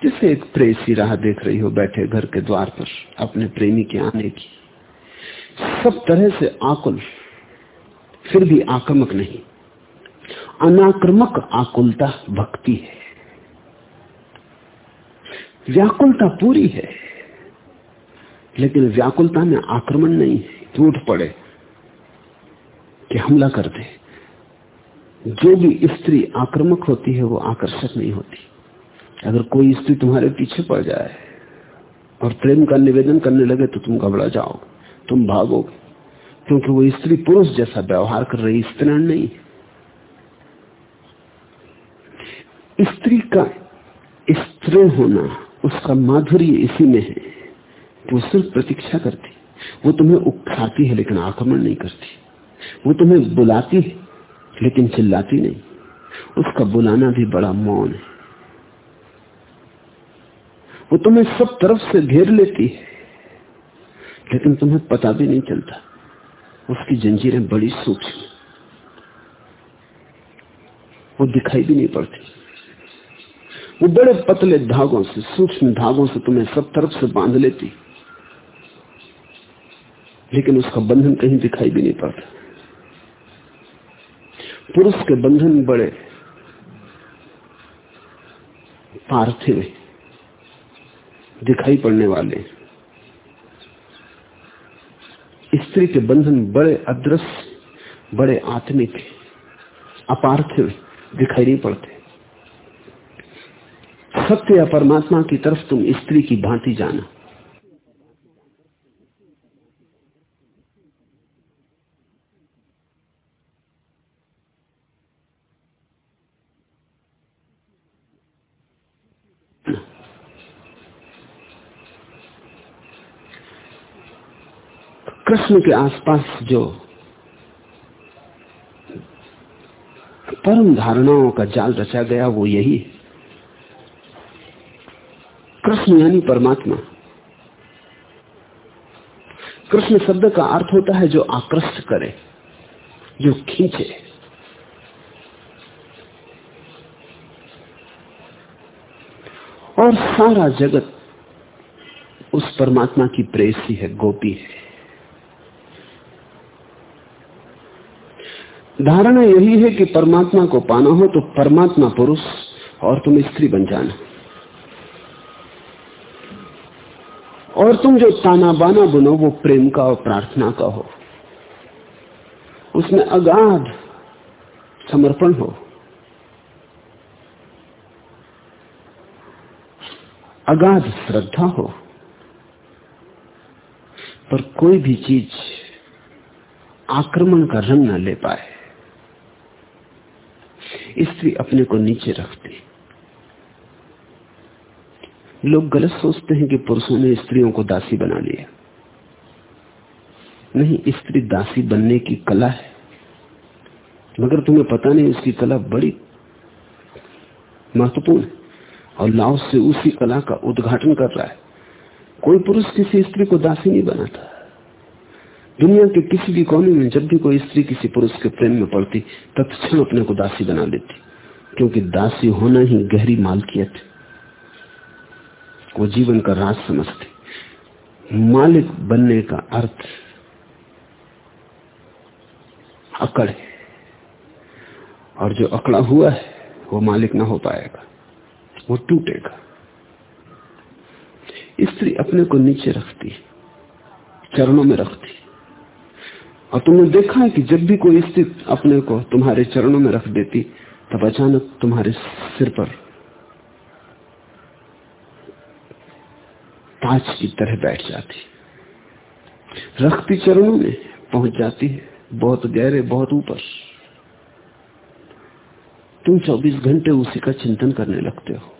जिसे एक प्रेसी राह देख रही हो बैठे घर के द्वार पर, अपने प्रेमी के आने की। सब तरह से आकुल, फिर भी आक्रमक नहीं। अनाक्रमक आकुलता भक्ति है। व्याकुलता पूरी है। लेकिन व्याकुलता में आक्रमण नहीं है। टूट पड़े कि हमला कर दे। जो भी स्त्री आक्रमक होती है, वो आकर्षक नहीं होती। अगर कोई स्त्री तुम्हारे पीछे पड़ जाए और प्रेम का निवेदन करने लगे तो तुम घबरा जाओगे, तुम भागोगे। क्योंकि वो स्त्री पुरुष जैसा व्यवहार कर रही स्त्री नहीं स्त्री का स्त्री होना, उसका माधुर्य इसी में है। वो सिर्फ़ प्रतीक्षा करती वो तुम्हें उकसाती है, लेकिन आक्रमण नहीं करती। वो तुम्हें बुलाती है, लेकिन चिल्लाती नहीं। उसका बुलाना भी बड़ा मौन है। वो तुम्हें सब तरफ़ से घेर लेती है, लेकिन तुम्हें पता भी नहीं चलता। उसकी जंजीरें बड़ी सूक्ष्म वो दिखाई भी नहीं पड़ती। वो बड़े पतले धागों से, सूक्ष्म धागों से तुम्हें सब तरफ़ से बाँध लेती लेकिन उसका बंधन कहीं दिखाई भी नहीं पड़ता। पुरुष के बंधन बड़े पार्थिव दिखाई पड़ने वाले स्त्री के बंधन बड़े अदृश्य, बड़े आत्मिक, अपार्थिव दिखाई नहीं पड़ते। सत्य या परमात्मा की तरफ़ तुम स्त्री की भांति जाना। कृष्ण के आसपास जो परम धारणाओं का जाल रचा गया, वो यही है। कृष्ण यानी परमात्मा। कृष्ण शब्द का अर्थ होता है जो आकृष्ट करे, जो खींचे। और सारा जगत उस परमात्मा की प्रेसी है, गोपी है। धारणा यही है कि परमात्मा को पाना हो तो परमात्मा पुरुष और तुम स्त्री बन जाना। और तुम जो ताना बाना बनो, वो प्रेम का और प्रार्थना का हो। उसमें अगाध समर्पण हो। अगाध श्रद्धा हो। पर कोई भी चीज़ आक्रमण का रंग न ले पाए। स्त्री अपने को नीचे रखती। लोग गलत सोचते हैं कि पुरुषों ने स्त्रियों को दासी बना लिया। नहीं, स्त्री दासी बनने की कला है। मगर तुम्हें पता नहीं, उसकी कला बड़ी महत्वपूर्ण है और लाओ से उसी कला का उद्घाटन कर रहा है। कोई पुरुष किसी स्त्री को दासी नहीं बनाता। दुनिया के किसी भी कोने में जब भी कोई स्त्री किसी पुरुष के प्रेम में पड़ती तत्क्षण अपने को दासी बना लेती। क्योंकि दासी होना ही गहरी मालकियत वो जीवन का राज समझती। मालिक बनने का अर्थ अकड़ है। और जो अकड़ा हुआ है, वो मालिक ना हो पाएगा। वो टूटेगा। स्त्री अपने को नीचे रखती चरणों में रखती और तुमने देखा है कि जब भी कोई स्त्री अपने को तुम्हारे चरणों में रख देती, तब अचानक तुम्हारे सिर पर ताज की तरह बैठ जाती। रखती चरणों में पहुँच जाती है, बहुत गहरे, बहुत ऊपर। तुम 24 घंटे उसी का चिंतन करने लगते हो।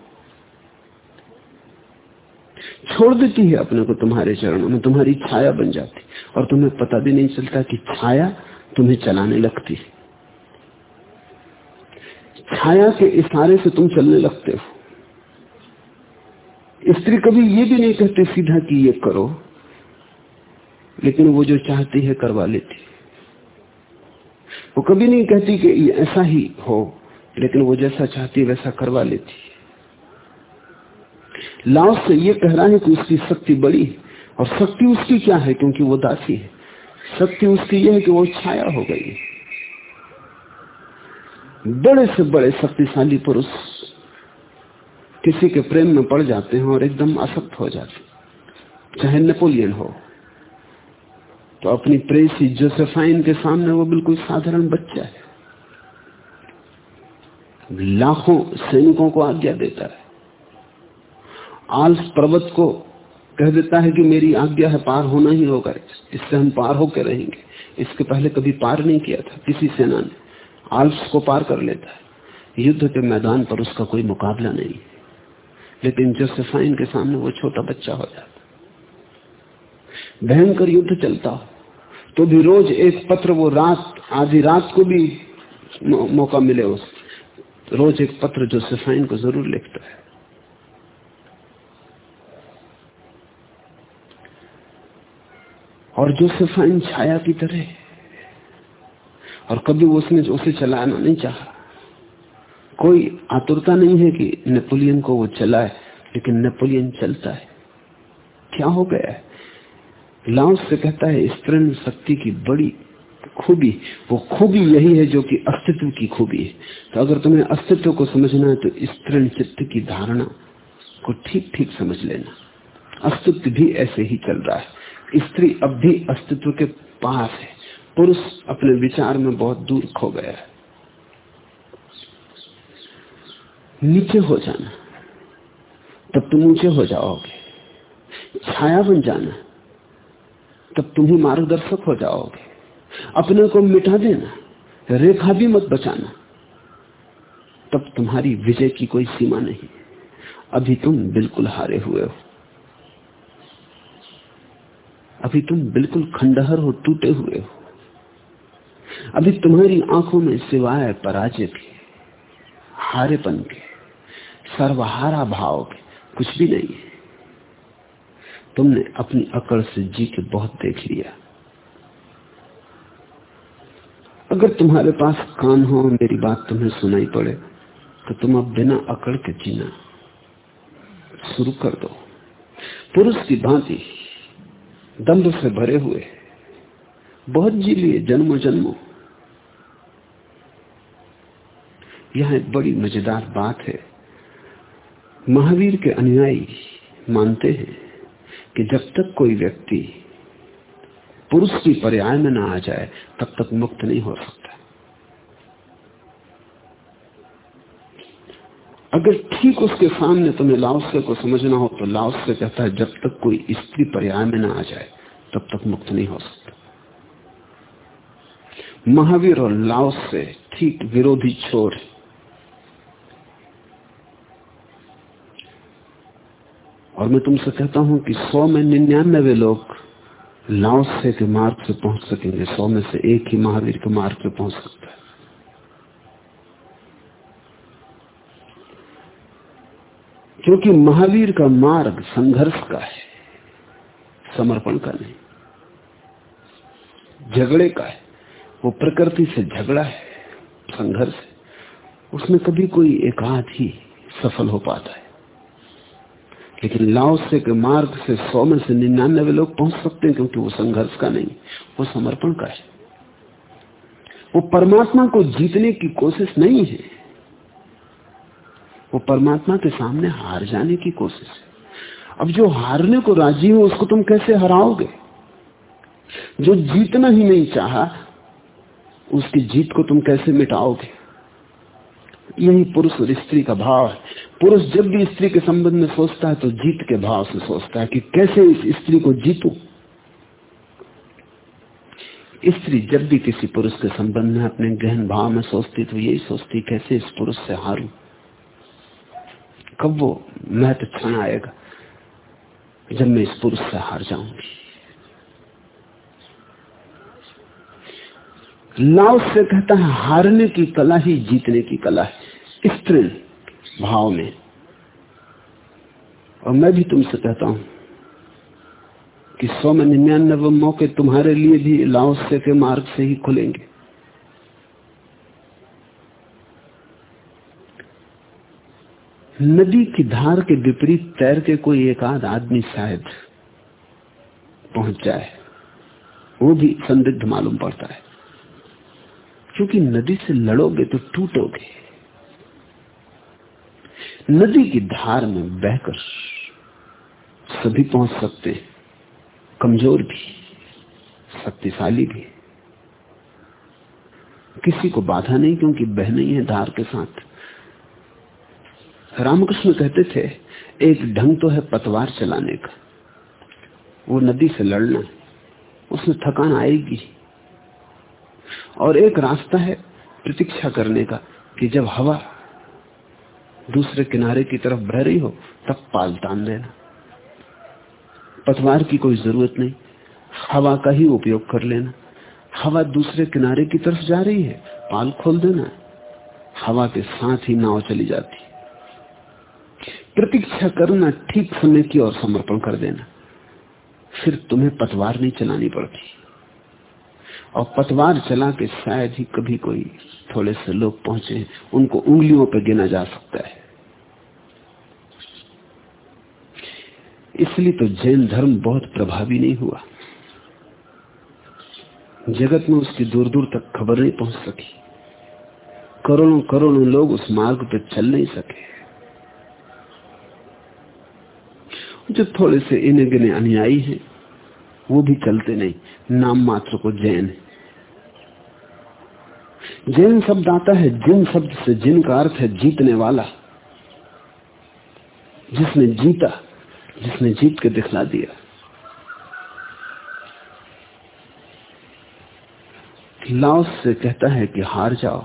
छोड़ देती है अपने को तुम्हारे चरणों में, तुम्हारी छाया बन जाती। और तुम्हें पता भी नहीं चलता कि छाया तुम्हें चलाने लगती छाया के इशारे से तुम चलने लगते हो। स्त्री कभी ये भी नहीं कहती सीधा कि ये करो, लेकिन वो जो चाहती है करवा लेती वो कभी नहीं कहती कि ये ऐसा ही हो, लेकिन वो जैसा चाहती है वैसा करवा लेती लाओ से ये कह रहा है कि उसकी शक्ति बड़ी है। और शक्ति उसकी क्या है? क्योंकि वो दासी है। शक्ति उसकी यह है कि वो छाया हो गई बड़े से बड़े शक्तिशाली पुरुष किसी के प्रेम में पड़ जाते हैं और एकदम असक्त हो जाते चाहे नेपोलियन हो तो अपनी प्रेसी जोसेफाइन के सामने वो बिल्कुल साधारण बच्चा है। लाखों सैनिकों को आज्ञा देता है। आल्स पर्वत को कह देता है कि मेरी आज्ञा है, पार होना ही होगा। इससे हम पार होकर रहेंगे। इसके पहले कभी पार नहीं किया था। किसी सेना ने आल्स को पार कर लेता है। युद्ध के मैदान पर उसका कोई मुकाबला नहीं। लेकिन जोसेफाइन के सामने वो छोटा बच्चा हो जाता। भयंकर युद्ध चलता। हो तो भी रोज एक पत्र वो रात, आधी रात को भी मौका मिले उस। रोज एक पत्र जोसेफाइन को ज़रूर लिखता है। और जोसेफाइन छाया की तरह और कभी उसने उसे चलाना नहीं चाहा। कोई आतुरता नहीं है कि नेपोलियन को वो चलाए, लेकिन नेपोलियन चलता है। क्या हो गया? है लाउस से कहता है स्त्रीण शक्ति की बड़ी खूबी, वो खूबी यही है जो कि अस्तित्व की खूबी है। तो अगर तुम्हें अस्तित्व को समझना है तो स्त्रीण चित्त की धारणा को ठीक ठीक समझ लेना। अस्तित्व भी ऐसे ही चल रहा है। स्त्री अब भी अस्तित्व के पास है। पुरुष अपने विचार में बहुत दूर खो गया है। नीचे हो जाना। तब तुम ऊँचे हो जाओगे। छाया बन जाना। तब तुम ही मार्गदर्शक हो जाओगे। अपने को मिटा देना। रेखा भी मत बचाना। तब तुम्हारी विजय की कोई सीमा नहीं। अभी तुम बिल्कुल हारे हुए हो। अभी तुम बिल्कुल खंडहर हो टूटे हुए हो। अभी तुम्हारी आँखों में सिवाय पराजय के, हारेपन के, सर्वहारा भाव के कुछ भी नहीं है। तुमने अपनी अकड़ से जी के बहुत देख लिया। अगर तुम्हारे पास कान हो मेरी बात तुम्हें सुनाई पड़े तो तुम अब बिना अकड़ के जीना शुरू कर दो। पुरुष की भांति दम्भ से भरे हुए। बहुत जी लिए, जन्मों जन्मों। यह एक बड़ी मज़ेदार बात है। महावीर के अनुयायी मानते हैं कि जब तक कोई व्यक्ति पुरुष की पर्याय में ना आ जाए, तब तक मुक्त नहीं हो सकता। अगर ठीक उसके सामने तुम्हें लाओस्य को समझना हो तो लाओस्य कहता है, जब तक कोई स्त्री पर्याय में ना आ जाए, तब तक मुक्त नहीं हो सकता। महावीर और लाओस से ठीक विरोधी छोर और मैं तुमसे कहता हूँ कि सौ में निन्यानबे लोग लाओसे के मार्ग से पहुँच सकेंगे, सौ में से एक ही महावीर के मार्ग पे पहुँच सकता है। क्योंकि महावीर का मार्ग संघर्ष का है, समर्पण का नहीं। झगड़े का है, वो प्रकृति से झगड़ा है, संघर्ष उसमें कभी कोई एकाध ही सफल हो पाता है। लेकिन लाओसे के मार्ग से सौ में से निन्यानवे लोग पहुँच सकते हैं क्योंकि वो संघर्ष का नहीं, वो समर्पण का है। वो परमात्मा को जीतने की कोशिश नहीं है। वो परमात्मा के सामने हार जाने की कोशिश है। अब जो हारने को राज़ी हो, उसको तुम कैसे हराओगे? जो जीतना ही नहीं चाहा, उसकी जीत को तुम कैसे मिटाओगे? यही पुरुष और स्त्री का भाव है। पुरुष जब भी स्त्री के संबंध में सोचता है तो जीत के भाव से सोचता है कि कैसे इस स्त्री को जीतू? स्त्री जब भी किसी पुरुष के संबंध में अपने गहन भाव में सोचती तो यही सोचती कैसे इस पुरुष से हारू? कब वो महत्व क्षण आएगा जब मैं इस पुरुष से हार जाऊँगी। लाओस से कहता है, हारने की कला ही जीतने की कला है। स्त्री भाव में। और मैं भी तुमसे कहता हूँ कि सौ में निन्यानबे मौके तुम्हारे लिए भी लाओस से के मार्ग से ही खुलेंगे। नदी की धार के विपरीत तैर के कोई एक आध आदमी शायद पहुँच जाए, वो भी संदिग्ध मालूम पड़ता है। क्योंकि नदी से लड़ोगे तो टूटोगे। नदी की धार में बहकर सभी पहुँच सकते कमज़ोर भी, शक्तिशाली भी। किसी को बाधा नहीं, क्योंकि बह नहीं है धार के साथ। रामकृष्ण कहते थे, एक ढंग तो है पतवार चलाने का। वो नदी से लड़ना, उसमें थकान आएगी। और एक रास्ता है प्रतीक्षा करने का, कि जब हवा दूसरे किनारे की तरफ़ बह रही हो, तब पाल तान देना। पतवार की कोई ज़रूरत नहीं, हवा का ही उपयोग कर लेना। हवा दूसरे किनारे की तरफ़ जा रही है, पाल खोल देना। हवा के साथ ही नाव चली जाती प्रतीक्षा करना ठीक समय की और समर्पण कर देना। फिर तुम्हें पतवार नहीं चलानी पड़ती। और पतवार चला के शायद ही कभी कोई थोड़े से लोग पहुँचे, उनको उंगलियों पर गिना जा सकता है। इसलिए तो जैन धर्म बहुत प्रभावी नहीं हुआ। जगत में उसकी दूर दूर तक खबर नहीं पहुँच सकी। करोड़ों करोड़ों लोग उस मार्ग पर चल नहीं सके। जो थोड़े से इन्हे गिने अनुयायी हैं, वो भी चलते नहीं। नाम मात्र को जैन है। जैन शब्द आता है, जिन शब्द से जिन का अर्थ है जीतने वाला, जिसने जीता, जिसने जीत के दिखला दिया। लाओस से कहता है कि हार जाओ,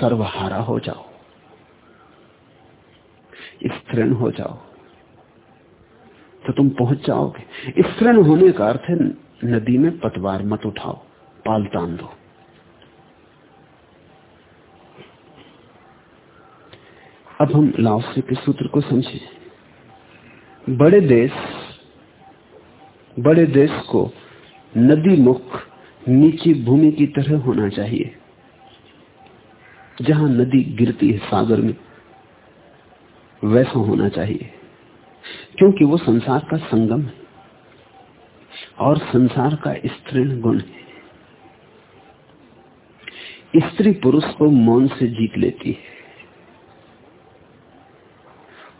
सर्वहारा हो जाओ, स्त्रीण हो जाओ। तो तुम पहुँच जाओगे। स्त्रीण होने का अर्थ है, नदी में पतवार मत उठाओ, पाल तान दो। अब हम लाओसे के सूत्र को समझे। बड़े देश बड़े देश को नदी मुख नीची भूमि की तरह होना चाहिए, जहाँ नदी गिरती है सागर में, वैसा होना चाहिए। क्योंकि वो संसार का संगम है और संसार का स्त्रीण गुण है। स्त्री पुरुष को मौन से जीत लेती है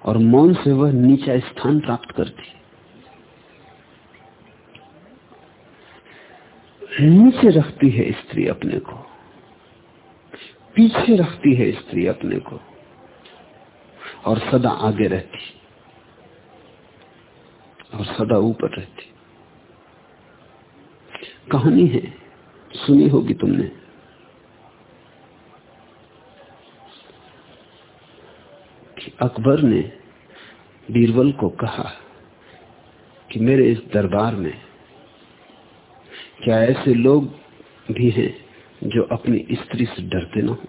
और मौन से वह नीचा स्थान प्राप्त करती है। नीचे रखती है स्त्री अपने को, पीछे रखती है स्त्री अपने को और सदा आगे रहती और सदा ऊपर रहती। कहानी है, सुनी होगी तुमने। कि अकबर ने बीरबल को कहा कि मेरे इस दरबार में क्या ऐसे लोग भी हैं जो अपनी स्त्री से डरते ना हो?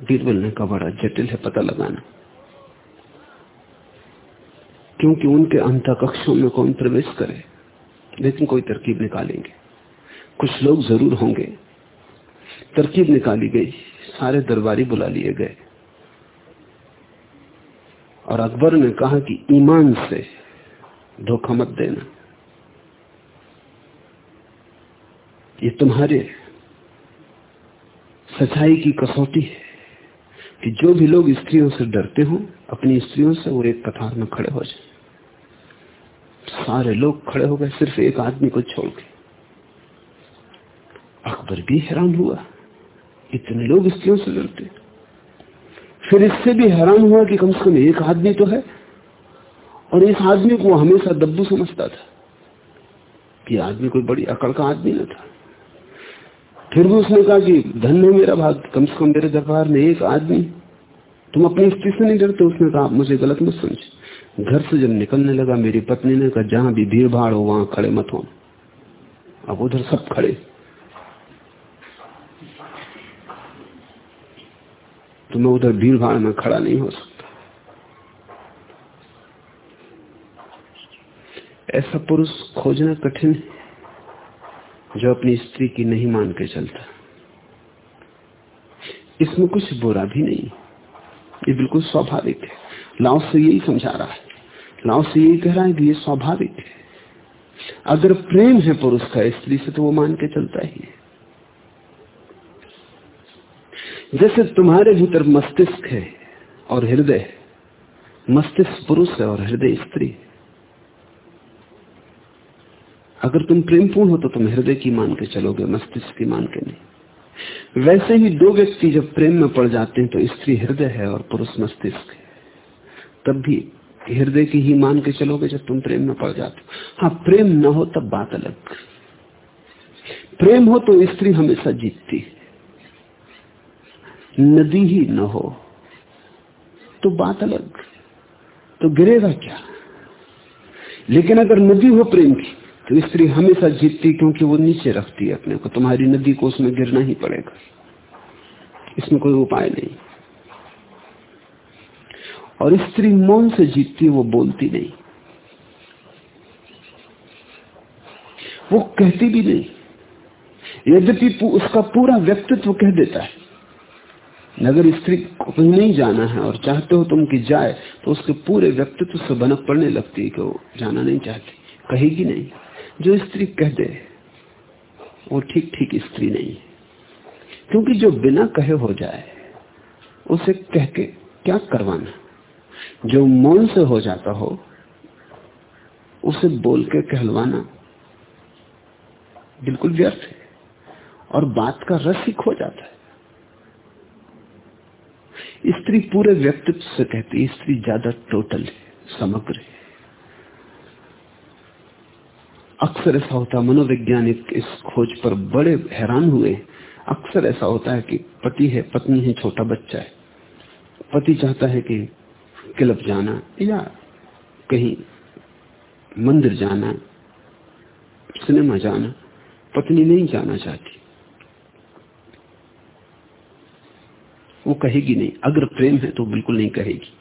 बीरबल ने कहा, बड़ा जटिल है पता लगाना। क्योंकि उनके अंत कक्षों में कौन प्रवेश करे? लेकिन कोई तरकीब निकालेंगे। कुछ लोग ज़रूर होंगे। तरकीब निकाली गई, सारे दरबारी बुला लिए गए। और अकबर ने कहा कि ईमान से धोखा मत देना। ये तुम्हारे सच्चाई की कसौटी है कि जो भी लोग स्त्रियों से डरते हो, अपनी स्त्रियों से वो एक कतार में खड़े हो जाए। सारे लोग खड़े हो गए, सिर्फ़ एक आदमी को छोड़ के। अकबर भी हैरान हुआ, इतने लोग स्त्रियों से डरते फिर इससे भी हैरान हुआ कि कम से कम एक आदमी तो है, और इस आदमी को हमेशा दब्बू समझता था कि आदमी कोई बड़ी अकड़ का आदमी न था। फिर भी उसने कहा कि धन है मेरा भाग, कम से कम मेरे दरबार में एक आदमी, तुम अपनी स्त्री से नहीं डरते? उसने कहा मुझे गलत मत समझ घर से जब निकलने लगा, मेरी पत्नी ने कहा, जहाँ भी भीड़ भाड़ हो, वहाँ खड़े मत हो अब उधर सब खड़े। तो मैं उधर भीड़ भाड़ में खड़ा नहीं हो सकता। ऐसा पुरुष खोजना कठिन है, जो अपनी स्त्री की नहीं मान के चलता। इसमें कुछ बुरा भी नहीं, ये बिल्कुल स्वाभाविक है। लाओ से यही समझा रहा है। लाओ से यही कह रहा है कि ये स्वाभाविक है। अगर प्रेम है पुरुष का, स्त्री से तो वो मान के चलता ही है। जैसे तुम्हारे भीतर मस्तिष्क है और हृदय मस्तिष्क पुरुष है और हृदय स्त्री है। अगर तुम प्रेमपूर्ण हो तो तुम हृदय की मान के चलोगे, मस्तिष्क की मान के नहीं। वैसे ही दो व्यक्ति जब प्रेम में पड़ जाते हैं तो स्त्री हृदय है और पुरुष मस्तिष्क है। तब भी हृदय की ही मान के चलोगे जब तुम प्रेम में पड़ जाते हो। हाँ प्रेम न हो तब बात अलग। प्रेम हो तो स्त्री हमेशा जीतती नदी ही न हो तो बात अलग। तो गिरेगा क्या? लेकिन अगर नदी हो प्रेम की तो स्त्री हमेशा जीतती क्योंकि वो नीचे रखती है अपने को। तुम्हारी नदी को उसमें गिरना ही पड़ेगा। इसमें कोई उपाय नहीं। और स्त्री मौन से जीतती वो बोलती नहीं। वो कहती भी नहीं। यद्यपि उसका पूरा व्यक्तित्व कह देता है। अगर स्त्री को कहीं नहीं जाना है और चाहते हो तुम कि जाए तो उसके पूरे व्यक्तित्व से बनक पड़ने लगती है कि वो जाना नहीं चाहती। कहेगी नहीं। जो स्त्री कह दे, वो ठीक ठीक स्त्री नहीं है। क्योंकि जो बिना कहे हो जाए, उसे कह के क्या करवाना जो मौन से हो जाता हो, उसे बोल के कहलवाना बिल्कुल व्यर्थ है। और बात का रस ही खो जाता है। स्त्री पूरे व्यक्तित्व से कहती स्त्री ज़्यादा टोटल है, समग्र है। अक्सर ऐसा होता मनोवैज्ञानिक इस खोज पर बड़े हैरान हुए अक्सर ऐसा होता है कि पति है, पत्नी है, छोटा बच्चा है। पति चाहता है कि क्लब जाना, या कहीं मंदिर जाना, सिनेमा जाना, पत्नी नहीं जाना चाहती। वो कहेगी नहीं। अगर प्रेम है तो बिल्कुल नहीं कहेगी।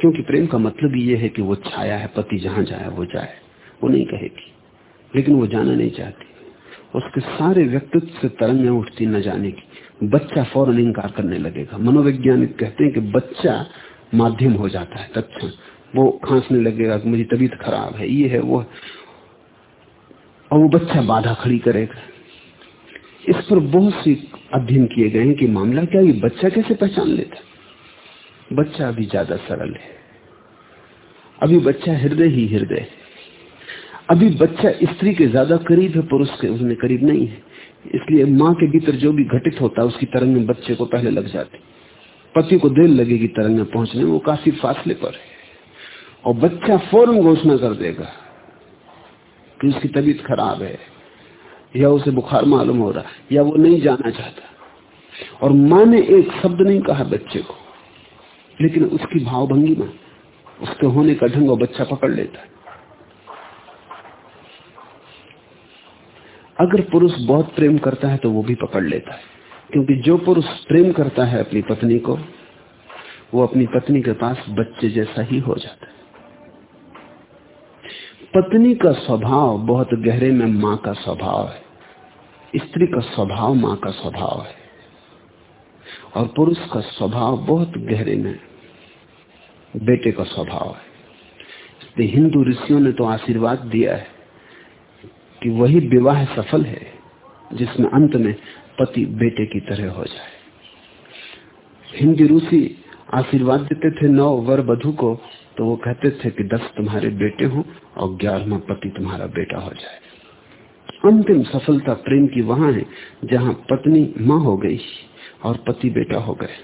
क्योंकि प्रेम का मतलब ये है कि वो छाया है, पति जहाँ जाए, वो जाए। वो नहीं कहेगी। लेकिन वो जाना नहीं चाहती। उसके सारे व्यक्तित्व से तरंगें उठती न जाने की। बच्चा फ़ौरन इंकार करने लगेगा। मनोवैज्ञानिक कहते हैं कि बच्चा माध्यम हो जाता है, तत्क्षण। वो खांसने लगेगा कि मेरी तबीयत खराब है। ये है वो। और वो बच्चा बाधा खड़ी करेगा। इस पर बहुत सी अध्ययन किए गए हैं कि मामला क्या ये बच्चा कैसे पहचान लेता बच्चा अभी ज़्यादा सरल है। अभी बच्चा हृदय ही हृदय है। अभी बच्चा स्त्री के ज़्यादा करीब है, पुरुष के उसने करीब नहीं है। इसलिए माँ के भीतर जो भी घटित होता है, उसकी तरंग बच्चे को पहले लग जाती पति को देर लगेगी तरंग पहुँचने वो काफ़ी फासले पर है। और बच्चा फ़ौरन घोषणा कर देगा कि उसकी तबीयत खराब है, या उसे बुखार मालूम हो रहा है, या वो नहीं जाना चाहता। और माँ ने एक शब्द नहीं कहा बच्चे को, लेकिन उसकी भावभंगी में, उसके होने का ढंग बच्चा पकड़ लेता है। अगर पुरुष बहुत प्रेम करता है तो वो भी पकड़ लेता है। क्योंकि जो पुरुष प्रेम करता है अपनी पत्नी को, वो अपनी पत्नी के पास बच्चे जैसा ही हो जाता है। पत्नी का स्वभाव बहुत गहरे में माँ का स्वभाव है। स्त्री का स्वभाव माँ का स्वभाव है। और पुरुष का स्वभाव बहुत गहरे में बेटे का स्वभाव है। इसलिए हिंदू ऋषियों ने तो आशीर्वाद दिया है कि वही विवाह सफल है, जिसमें अंत में पति बेटे की तरह हो जाए। हिंदी रूसी आशीर्वाद देते थे नौ वर बधु को तो वो कहते थे कि दस तुम्हारे बेटे हो और ग्यारहवा पति तुम्हारा बेटा हो जाए। अंतिम सफलता प्रेम की वहाँ है, जहाँ पत्नी माँ हो गई और पति बेटा हो गए।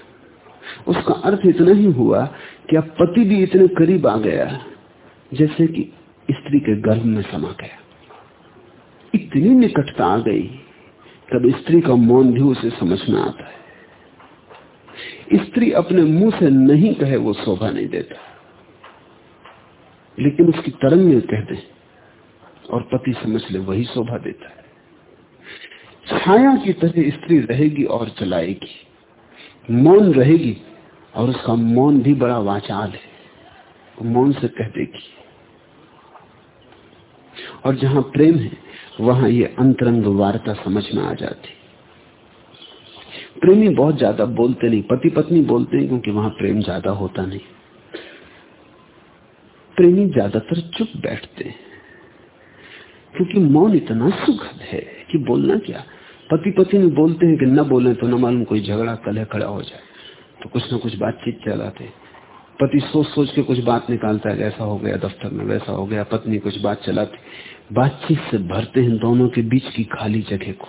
उसका अर्थ इतना ही हुआ कि अब पति भी इतने करीब आ गया, जैसे कि स्त्री के गर्भ में समा गया। इतनी निकटता आ गई तब स्त्री का मौन भी उसे समझ में आता है। स्त्री अपने मुँह से नहीं कहे वो शोभा नहीं देता। लेकिन उसकी तरंग में कह दे, और पति समझ ले वही शोभा देता है। छाया की तरह स्त्री रहेगी और चलाएगी। मौन रहेगी, और उसका मौन भी बड़ा वाचाल है। मौन से कह देगी। और जहाँ प्रेम है वहाँ ये अंतरंग वार्ता समझ में आ जाती। प्रेमी बहुत ज़्यादा बोलते नहीं पति पत्नी बोलते हैं क्योंकि वहाँ प्रेम ज़्यादा होता नहीं। प्रेमी ज़्यादातर चुप बैठते हैं, क्योंकि मौन इतना सुखद है कि बोलना क्या? पति पति में बोलते हैं कि न बोले तो न मालूम कोई झगड़ा कलह खड़ा हो जाए तो कुछ ना कुछ बातचीत चलाते पति सोच सोच के कुछ बात निकालता है ऐसा हो गया दफ्तर में, वैसा हो गया, पत्नी कुछ बात चलाती। बातचीत से भरते हैं दोनों के बीच की खाली जगह को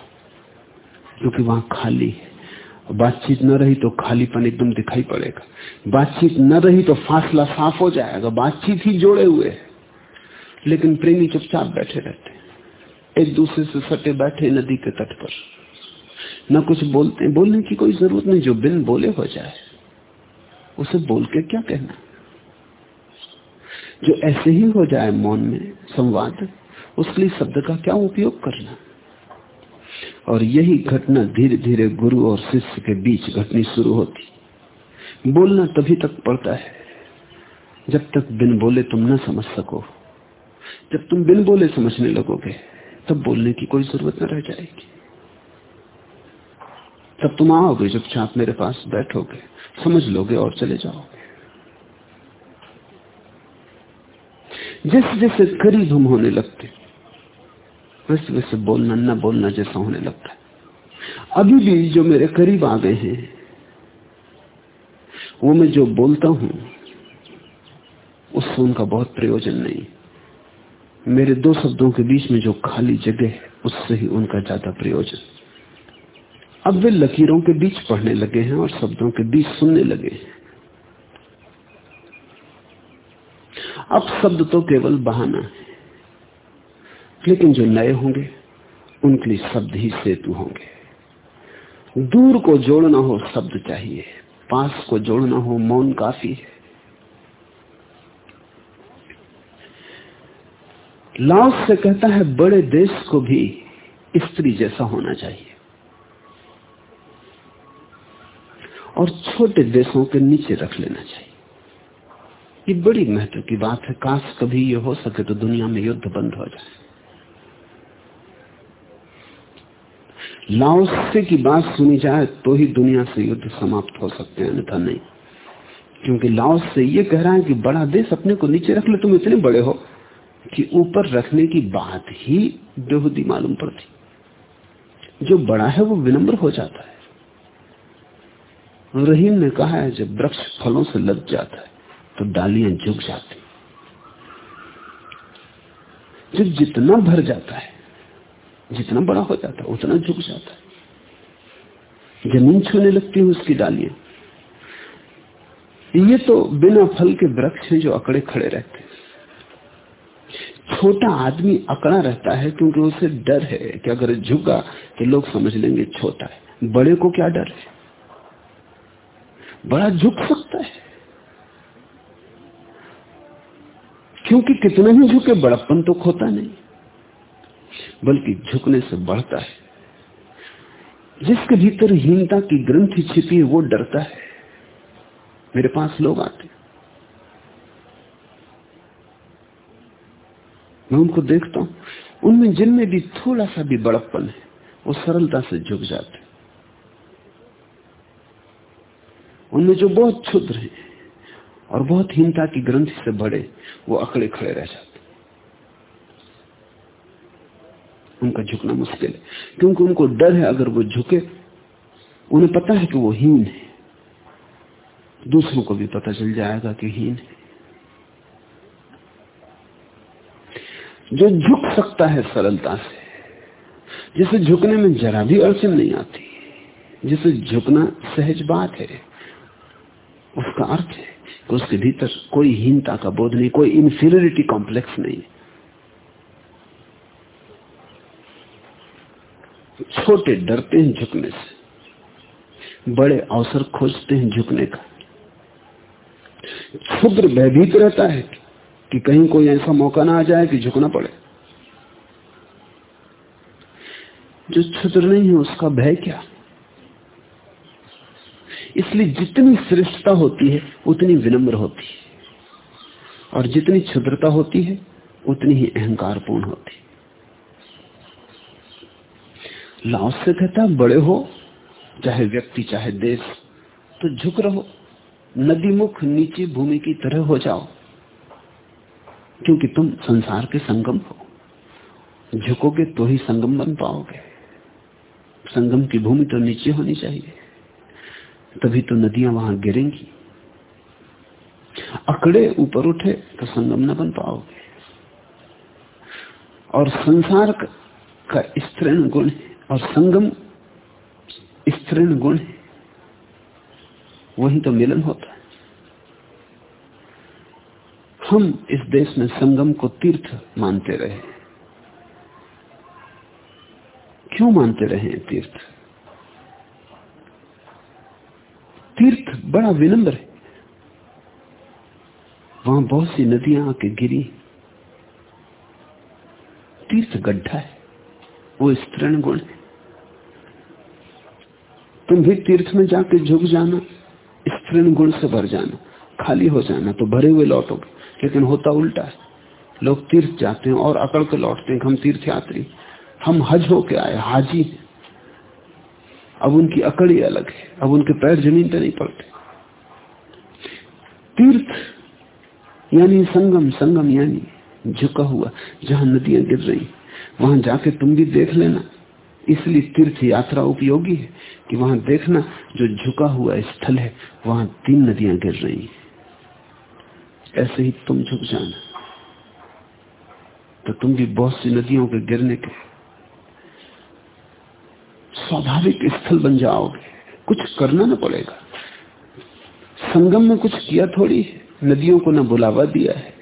क्योंकि वहाँ खाली है। बातचीत न रही तो खालीपन एकदम दिखाई पड़ेगा। बातचीत न रही तो फासला साफ़ हो जाएगा। बातचीत ही जोड़े हुए है। लेकिन प्रेमी चुपचाप बैठे रहते एक दूसरे से सटे बैठे नदी के तट पर। न कुछ बोलते बोलने की कोई ज़रूरत नहीं। जो बिन बोले हो जाए, उसे बोल के क्या कहना? जो ऐसे ही हो जाए मौन में संवाद उसके लिए शब्द का क्या उपयोग करना? और यही घटना धीरे धीरे गुरु और शिष्य के बीच घटनी शुरू होती। बोलना तभी तक पड़ता है, जब तक बिन बोले तुम न समझ सको। जब तुम बिन बोले समझने लगोगे, तब बोलने की कोई ज़रूरत न रह जाएगी। तब तुम आओगे, जब चाप मेरे पास बैठोगे, समझ लोगे और चले जाओगे। जैसे जैसे करीब हम होने लगते वैसे वैसे बोलना, न बोलना जैसा होने लगता है। अभी भी जो मेरे करीब आ गए हैं, वो मैं जो बोलता हूँ, उससे उनका बहुत प्रयोजन नहीं। मेरे दो शब्दों के बीच में जो खाली जगह है, उससे ही उनका ज़्यादा प्रयोजन। अब वे लकीरों के बीच पढ़ने लगे हैं और शब्दों के बीच सुनने लगे हैं। अब शब्द तो केवल बहाना है। लेकिन जो नए होंगे, उनके लिए शब्द ही सेतु होंगे। दूर को जोड़ना हो शब्द चाहिए, पास को जोड़ना हो मौन काफ़ी है। लाओस से कहता है, बड़े देश को भी स्त्री जैसा होना चाहिए। और छोटे देशों के नीचे रख लेना चाहिए। ये बड़ी महत्व की बात है, काश कभी ये हो सके तो दुनिया में युद्ध बंद हो जाए। लाओसे की बात सुनी जाए तो ही दुनिया से युद्ध समाप्त हो सकते हैं, अन्यथा नहीं। क्योंकि लाओस से ये कह रहा है कि बड़ा देश अपने को नीचे रख ले, तुम इतने बड़े हो कि ऊपर रखने की बात ही बेहूदी मालूम पड़ती। जो बड़ा है वो विनम्र हो जाता है। रहीम ने कहा है, जब वृक्ष फलों से लग जाता है तो डालियाँ झुक जाती। जब जितना भर जाता है जितना बड़ा हो जाता है, उतना झुक जाता है। ज़मीन छूने लगती है, उसकी डालियाँ। ये तो बिना फल के वृक्ष हैं जो अकड़े खड़े रहते हैं। छोटा आदमी अकड़ा रहता है क्योंकि उसे डर है कि अगर झुका तो लोग समझ लेंगे छोटा है। बड़े को क्या डर है? बड़ा झुक सकता है। क्योंकि कितना ही झुके, बड़प्पन तो खोता नहीं। बल्कि झुकने से बढ़ता है। जिसके भीतर हीनता की ग्रंथि छिपी है, वो डरता है। मेरे पास लोग आते मैं उनको देखता हूँ। उनमें जिनमें भी थोड़ा सा भी बड़प्पन है, वो सरलता से झुक जाते उनमें जो बहुत क्षुद्र है और बहुत हीनता की ग्रंथि से बड़े वो अकड़े खड़े रह जाते उनका झुकना मुश्किल है। क्योंकि उनको डर है अगर वो झुके, उन्हें पता है कि वो हीन है। दूसरों को भी पता चल जाएगा कि हीन है। जो झुक सकता है सरलता से, जिसे झुकने में जरा भी अड़चन नहीं आती, जिसे झुकना सहज बात है, उसका अर्थ है कि उसके भीतर कोई हीनता का बोध नहीं, कोई इंफीरियरिटी कॉम्प्लेक्स नहीं छोटे डरते हैं झुकने से। बड़े अवसर खोजते हैं झुकने का। क्षुद्र भयभीत रहता है कि कहीं कोई ऐसा मौका ना आ जाए कि झुकना पड़े। जो क्षुद्र नहीं है, उसका भय क्या? इसलिए जितनी श्रेष्ठता होती है, उतनी विनम्र होती है। और जितनी क्षुद्रता होती है, उतनी ही अहंकारपूर्ण होती है। लाओस से कहता, बड़े हो, चाहे व्यक्ति, चाहे देश तो झुक रहो। नदी मुख नीचे भूमि की तरह हो जाओ, क्योंकि तुम संसार के संगम हो। झुकोगे तो ही संगम बन पाओगे। संगम की भूमि तो नीचे होनी चाहिए, तभी तो नदियाँ वहाँ गिरेंगी। अकड़े ऊपर उठे तो संगम न बन पाओगे। और संसार का स्त्रीण गुण है और संगम स्त्रीण गुण है। वही तो मिलन होता है। हम इस देश में संगम को तीर्थ मानते रहे। क्यों मानते रहे हैं तीर्थ? तीर्थ बड़ा विनम्र है। वहाँ बहुत सी नदियाँ आके गिरी। तीर्थ गड्ढा है। वो स्त्रीण गुण है। तुम भी तीर्थ में जाके झुक जाना स्त्रीण गुण से भर जाना, खाली हो जाना तो भरे हुए लौटोगे। लेकिन होता उल्टा है। लोग तीर्थ जाते हैं और अकड़ के लौटते हैं हम तीर्थ यात्री हम हज होके आए, हाजी अब उनकी अकड़ ही अलग है। अब उनके पैर ज़मीन पे नहीं पड़ते। तीर्थ, यानी संगम संगम यानी झुका हुआ, जहाँ नदियाँ गिर रही वहाँ जाके तुम भी देख लेना। इसलिए तीर्थ यात्रा उपयोगी है कि वहाँ देखना जो झुका हुआ स्थल है, वहाँ तीन नदियाँ गिर रही हैं। ऐसे ही तुम झुक जाना। तो तुम भी बहुत सी नदियों के गिरने के स्वाभाविक स्थल बन जाओगे। कुछ करना ना पड़ेगा। संगम में कुछ किया थोड़ी नदियों को न बुलावा दिया है।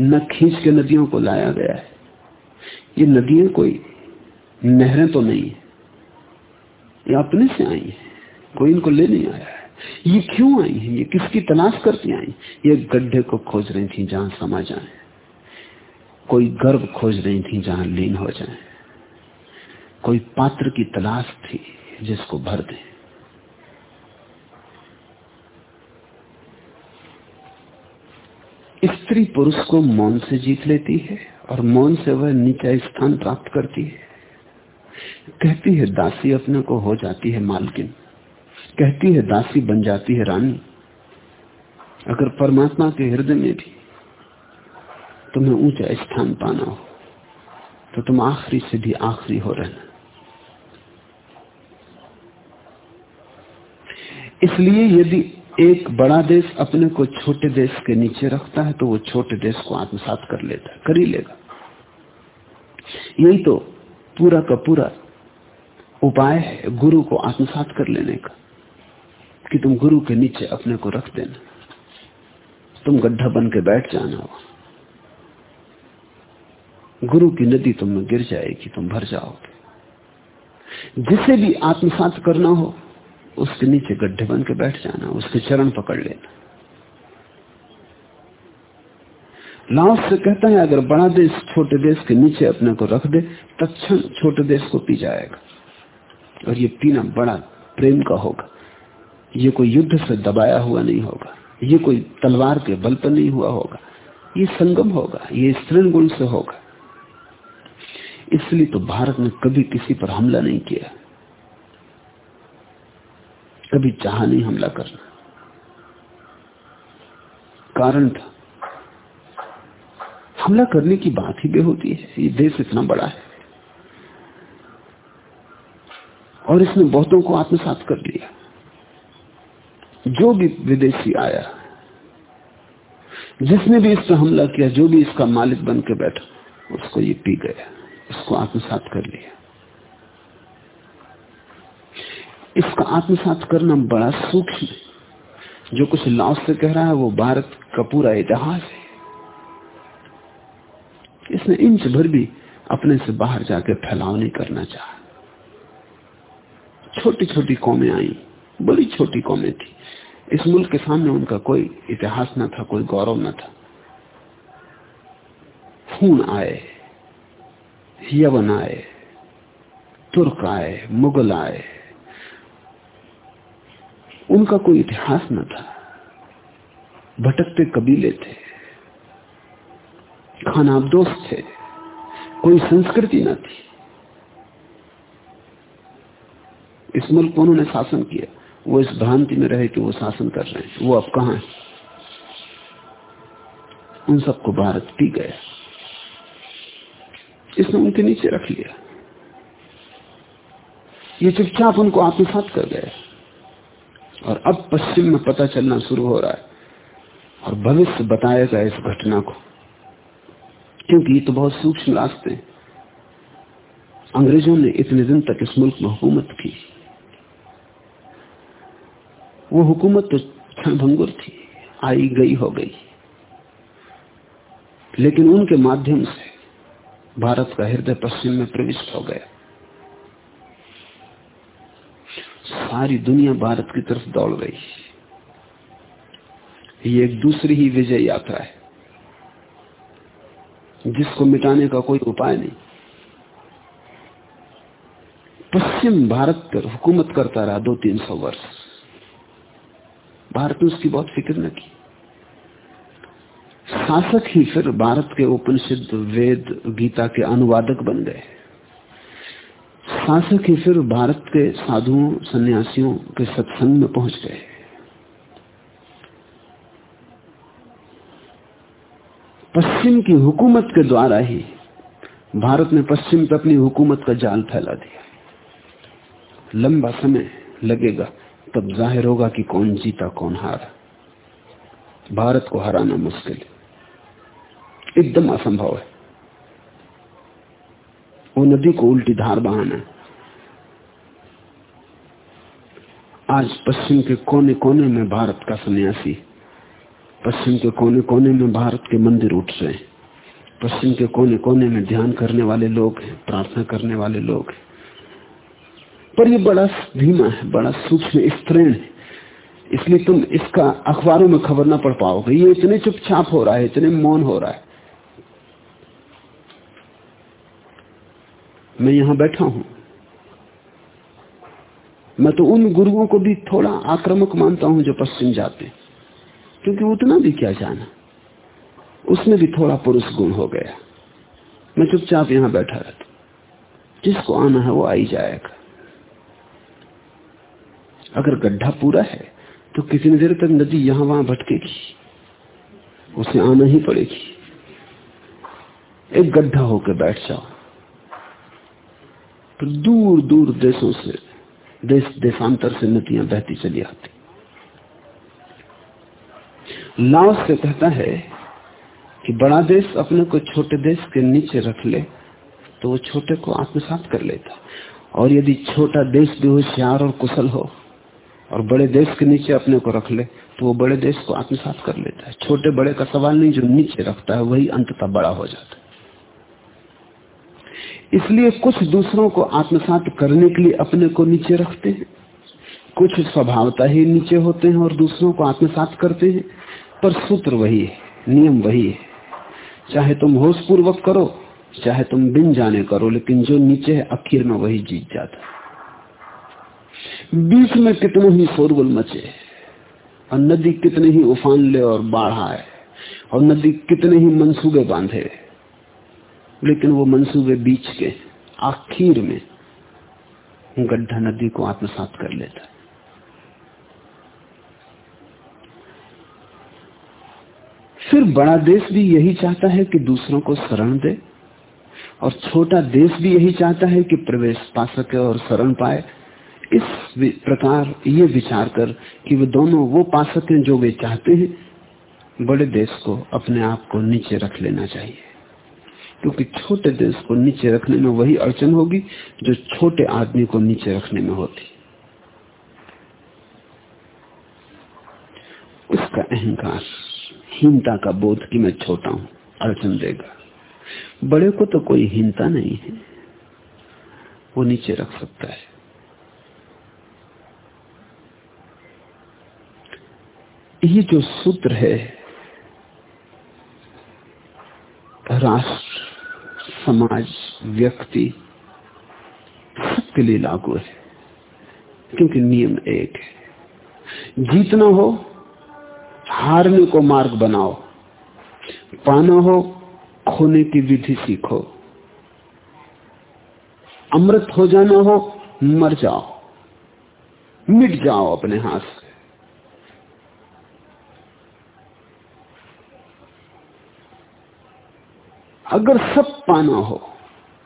न खींच के नदियों को लाया गया है। ये नदियाँ कोई नहरें तो नहीं है। ये अपने से आई है। कोई इनको ले नहीं आया है। ये क्यों आई है? ये किसकी तलाश करती आई ये गड्ढे को खोज रही थी जहाँ समा जाए। कोई गर्भ खोज रही थी जहाँ लीन हो जाए। कोई पात्र की तलाश थी जिसको भर दे। स्त्री पुरुष को मौन से जीत लेती है और मौन से वह नीचा स्थान प्राप्त करती है। कहती है, दासी अपने को हो जाती है मालकिन। कहती है, दासी बन जाती है रानी। अगर परमात्मा के हृदय में भी तुम्हें ऊँचा स्थान पाना हो तो तुम आखिरी से भी आखिरी हो रहना। इसलिए यदि एक बड़ा देश अपने को छोटे देश के नीचे रखता है तो वो छोटे देश को आत्मसात कर लेता है, कर ही लेगा। यही तो पूरा का पूरा उपाय है गुरु को आत्मसात कर लेने का, कि तुम गुरु के नीचे अपने को रख देना। तुम गड्ढा बन के बैठ जाना हो। गुरु की नदी तुम में गिर जाएगी, तुम भर जाओगे। जिसे भी आत्मसात करना हो, उसके नीचे गड्ढे बन के बैठ जाना, उसके चरण पकड़ लेना। लाओस से कहता है, अगर बड़ा देश छोटे देश के नीचे अपने को रख दे तत्ण छोटे देश को पी जाएगा। और ये पीना बड़ा प्रेम का होगा। ये कोई युद्ध से दबाया हुआ नहीं होगा। ये कोई तलवार के बल पर नहीं हुआ होगा। ये संगम होगा, ये स्त्रीण गुण से होगा। इसलिए तो भारत ने कभी किसी पर हमला नहीं किया। कभी चाह नहीं हमला करना। कारण था हमला करने की बात ही बेहोती है ये देश इतना बड़ा है। और इसने बहुतों को आत्मसात कर लिया। जो भी विदेशी आया, जिसने भी इस पर हमला किया, जो भी इसका मालिक बन के बैठा, उसको ये पी गया इसको आत्मसात कर लिया। इसका आत्मसात करना बड़ा सूक्ष्म जो कुछ लाओस से कह रहा है, वो भारत का पूरा इतिहास है। इसने इंच भर भी अपने से बाहर जाके फैलाव नहीं करना चाहा। छोटी छोटी कौमें आई, बड़ी छोटी कौमें थी। इस मुल्क के सामने उनका कोई इतिहास न था, कोई गौरव न था। खून आए, यवन आए, तुर्क आए, मुगल आए। उनका कोई इतिहास न था। भटकते कबीले थे। खानाबदोश थे। कोई संस्कृति न थी। इस मुल्क को उन्होंने शासन किया। वो इस भ्रांति में रहे कि वो शासन कर रहे हैं। वो अब कहा है? उन सबको भारत पी गया। इसने उनके नीचे रख लिया। ये चुपचाप उनको आत्मसात कर गया। और अब पश्चिम में पता चलना शुरू हो रहा है। और भविष्य बताएगा इस घटना को। क्योंकि ये तो बहुत सूक्ष्म रास्ते अंग्रेज़ों ने इतने दिन तक इस मुल्क में हुकूमत की। वो हुकूमत तो क्षणभंगुर थी, आई गई हो गई। लेकिन उनके माध्यम से भारत का हृदय पश्चिम में प्रविष्ट हो गया। सारी दुनिया भारत की तरफ़ दौड़ गई ये एक दूसरी ही विजय यात्रा है। जिसको मिटाने का कोई उपाय नहीं। पश्चिम भारत पर हुकूमत करता रहा दो तीन सौ वर्ष। भारत ने उसकी बहुत फ़िक्र न की। शासक ही फिर भारत के उपनिषद वेद गीता के अनुवादक बन गए। शासक ही फिर भारत के साधुओं, सन्यासियों के सत्संग में पहुँच गए। पश्चिम की हुकूमत के द्वारा ही भारत ने पश्चिम पर अपनी हुकूमत का जाल फैला दिया। लंबा समय लगेगा, तब ज़ाहिर होगा कि कौन जीता, कौन हारा। भारत को हराना मुश्किल एकदम असंभव है। वो नदी को उल्टी धार बहाना आज पश्चिम के कोने कोने में भारत का सन्यासी पश्चिम के कोने कोने में भारत के मंदिर उठ रहे हैं। पश्चिम के कोने कोने में ध्यान करने वाले लोग हैं, प्रार्थना करने वाले लोग हैं। पर ये बड़ा धीमा है, बड़ा सूक्ष्म स्त्रीण है। इसलिए तुम इसका अखबारों में खबर ना पढ़ पाओगे। ये इतने चुपचाप हो रहा है, इतने मौन हो रहा है। मैं यहाँ बैठा हूँ। मैं तो उन गुरुओं को भी थोड़ा आक्रामक मानता हूँ जो पश्चिम जाते क्योंकि उतना भी क्या जाना। उसमें भी थोड़ा पुरुष गुण हो गया। मैं चुपचाप यहाँ बैठा रहता जिसको आना है वो आई जाएगा। अगर गड्ढा पूरा है तो कितनी देर तक नदी यहाँ वहाँ भटकेगी। उसे आना ही पड़ेगी। एक गड्ढा होकर बैठ जाओ। तो दूर दूर देशों से देश देशांतर से नदियाँ बहती चली आती। लाओस से कहता है कि बड़ा देश अपने को छोटे देश के नीचे रख ले तो वो छोटे को आत्मसात कर लेता। और यदि छोटा देश भी होशियार और कुशल हो, और बड़े देश के नीचे अपने को रख ले तो वो बड़े देश को आत्मसात कर लेता है। छोटे बड़े का सवाल नहीं, जो नीचे रखता है, वही अंततः बड़ा हो जाता है। इसलिए कुछ दूसरों को आत्मसात करने के लिए अपने को नीचे रखते हैं। कुछ स्वभावता ही नीचे होते हैं और दूसरों को आत्मसात करते हैं। पर सूत्र वही है, नियम वही है। चाहे तुम होश पूर्वक करो, चाहे तुम बिन जाने करो, लेकिन जो नीचे है, आखिर में वही जीत जाता बीच में कितने ही शोरगुल मचे, और नदी कितने ही उफान ले और बाढ़ आए, और नदी कितने ही मंसूबे बांधे, लेकिन वो मंसूबे बीच के, आखिर में गड्ढा नदी को आत्मसात कर लेता फिर बड़ा देश भी यही चाहता है कि दूसरों को शरण दे, और छोटा देश भी यही चाहता है कि प्रवेश पा सके और शरण पाए। इस प्रकार ये विचार कर कि वे दोनों वो पा सके जो वे चाहते हैं, बड़े देश को अपने आप को नीचे रख लेना चाहिए। क्योंकि छोटे देश को नीचे रखने में वही अड़चन होगी जो छोटे आदमी को नीचे रखने में होती। उसका अहंकार हीनता का बोध कि मैं छोटा हूँ अड़चन देगा। बड़े को तो कोई हीनता नहीं है, वो नीचे रख सकता है। ये जो सूत्र है, राष्ट्र, समाज, व्यक्ति, सबके लिए लागू है, क्योंकि नियम एक है। जीतना हो हारने को मार्ग बनाओ। पाना हो, खोने की विधि सीखो। अमृत हो जाना हो, मर जाओ। मिट जाओ अपने हाथ से। अगर सब पाना हो,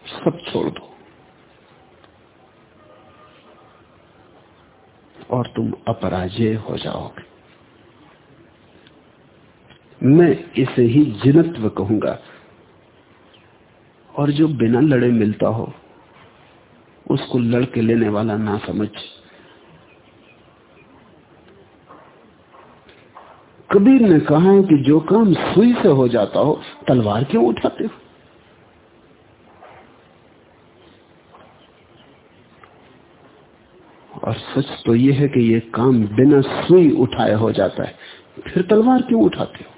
सब छोड़ दो। और तुम अपराजय हो जाओगे। मैं इसे ही जिनत्व कहूँगा। और जो बिना लड़े मिलता हो, उसको लड़के लेने वाला ना समझ। कबीर ने कहा है कि जो काम सुई से हो जाता हो, तलवार क्यों उठाते हो? और सच तो यह है कि यह काम बिना सुई उठाए हो जाता है। फिर तलवार क्यों उठाते हो?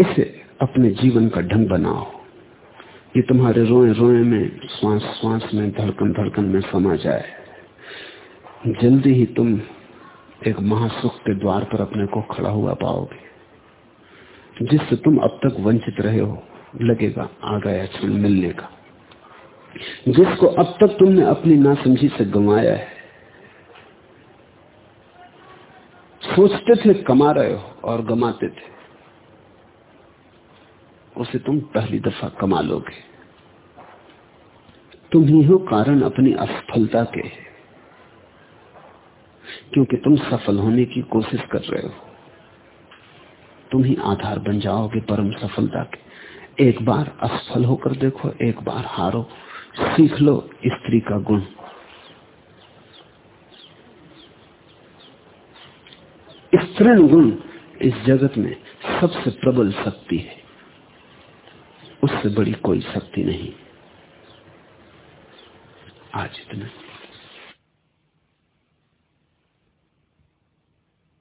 इसे अपने जीवन का ढंग बनाओ। ये तुम्हारे रोए रोए में श्वास श्वास में धड़कन धड़कन में समा जाए। जल्दी ही तुम एक महासुख के द्वार पर अपने को खड़ा हुआ पाओगे। जिससे तुम अब तक वंचित रहे हो, लगेगा आ गया क्षण मिलने का। जिसको अब तक तुमने अपनी नासमझी से गंवाया है। सोचते थे, कमा रहे हो और गमाते थे। उसे तुम पहली दफ़ा कमा लोगे। तुम ही हो कारण अपनी असफलता के। क्योंकि तुम सफल होने की कोशिश कर रहे हो। तुम ही आधार बन जाओगे परम सफलता के। एक बार असफल होकर देखो, एक बार हारो। सीख लो स्त्री का गुण। स्त्रीण गुण इस जगत में सबसे प्रबल शक्ति है। उससे बड़ी कोई शक्ति नहीं। आज इतना।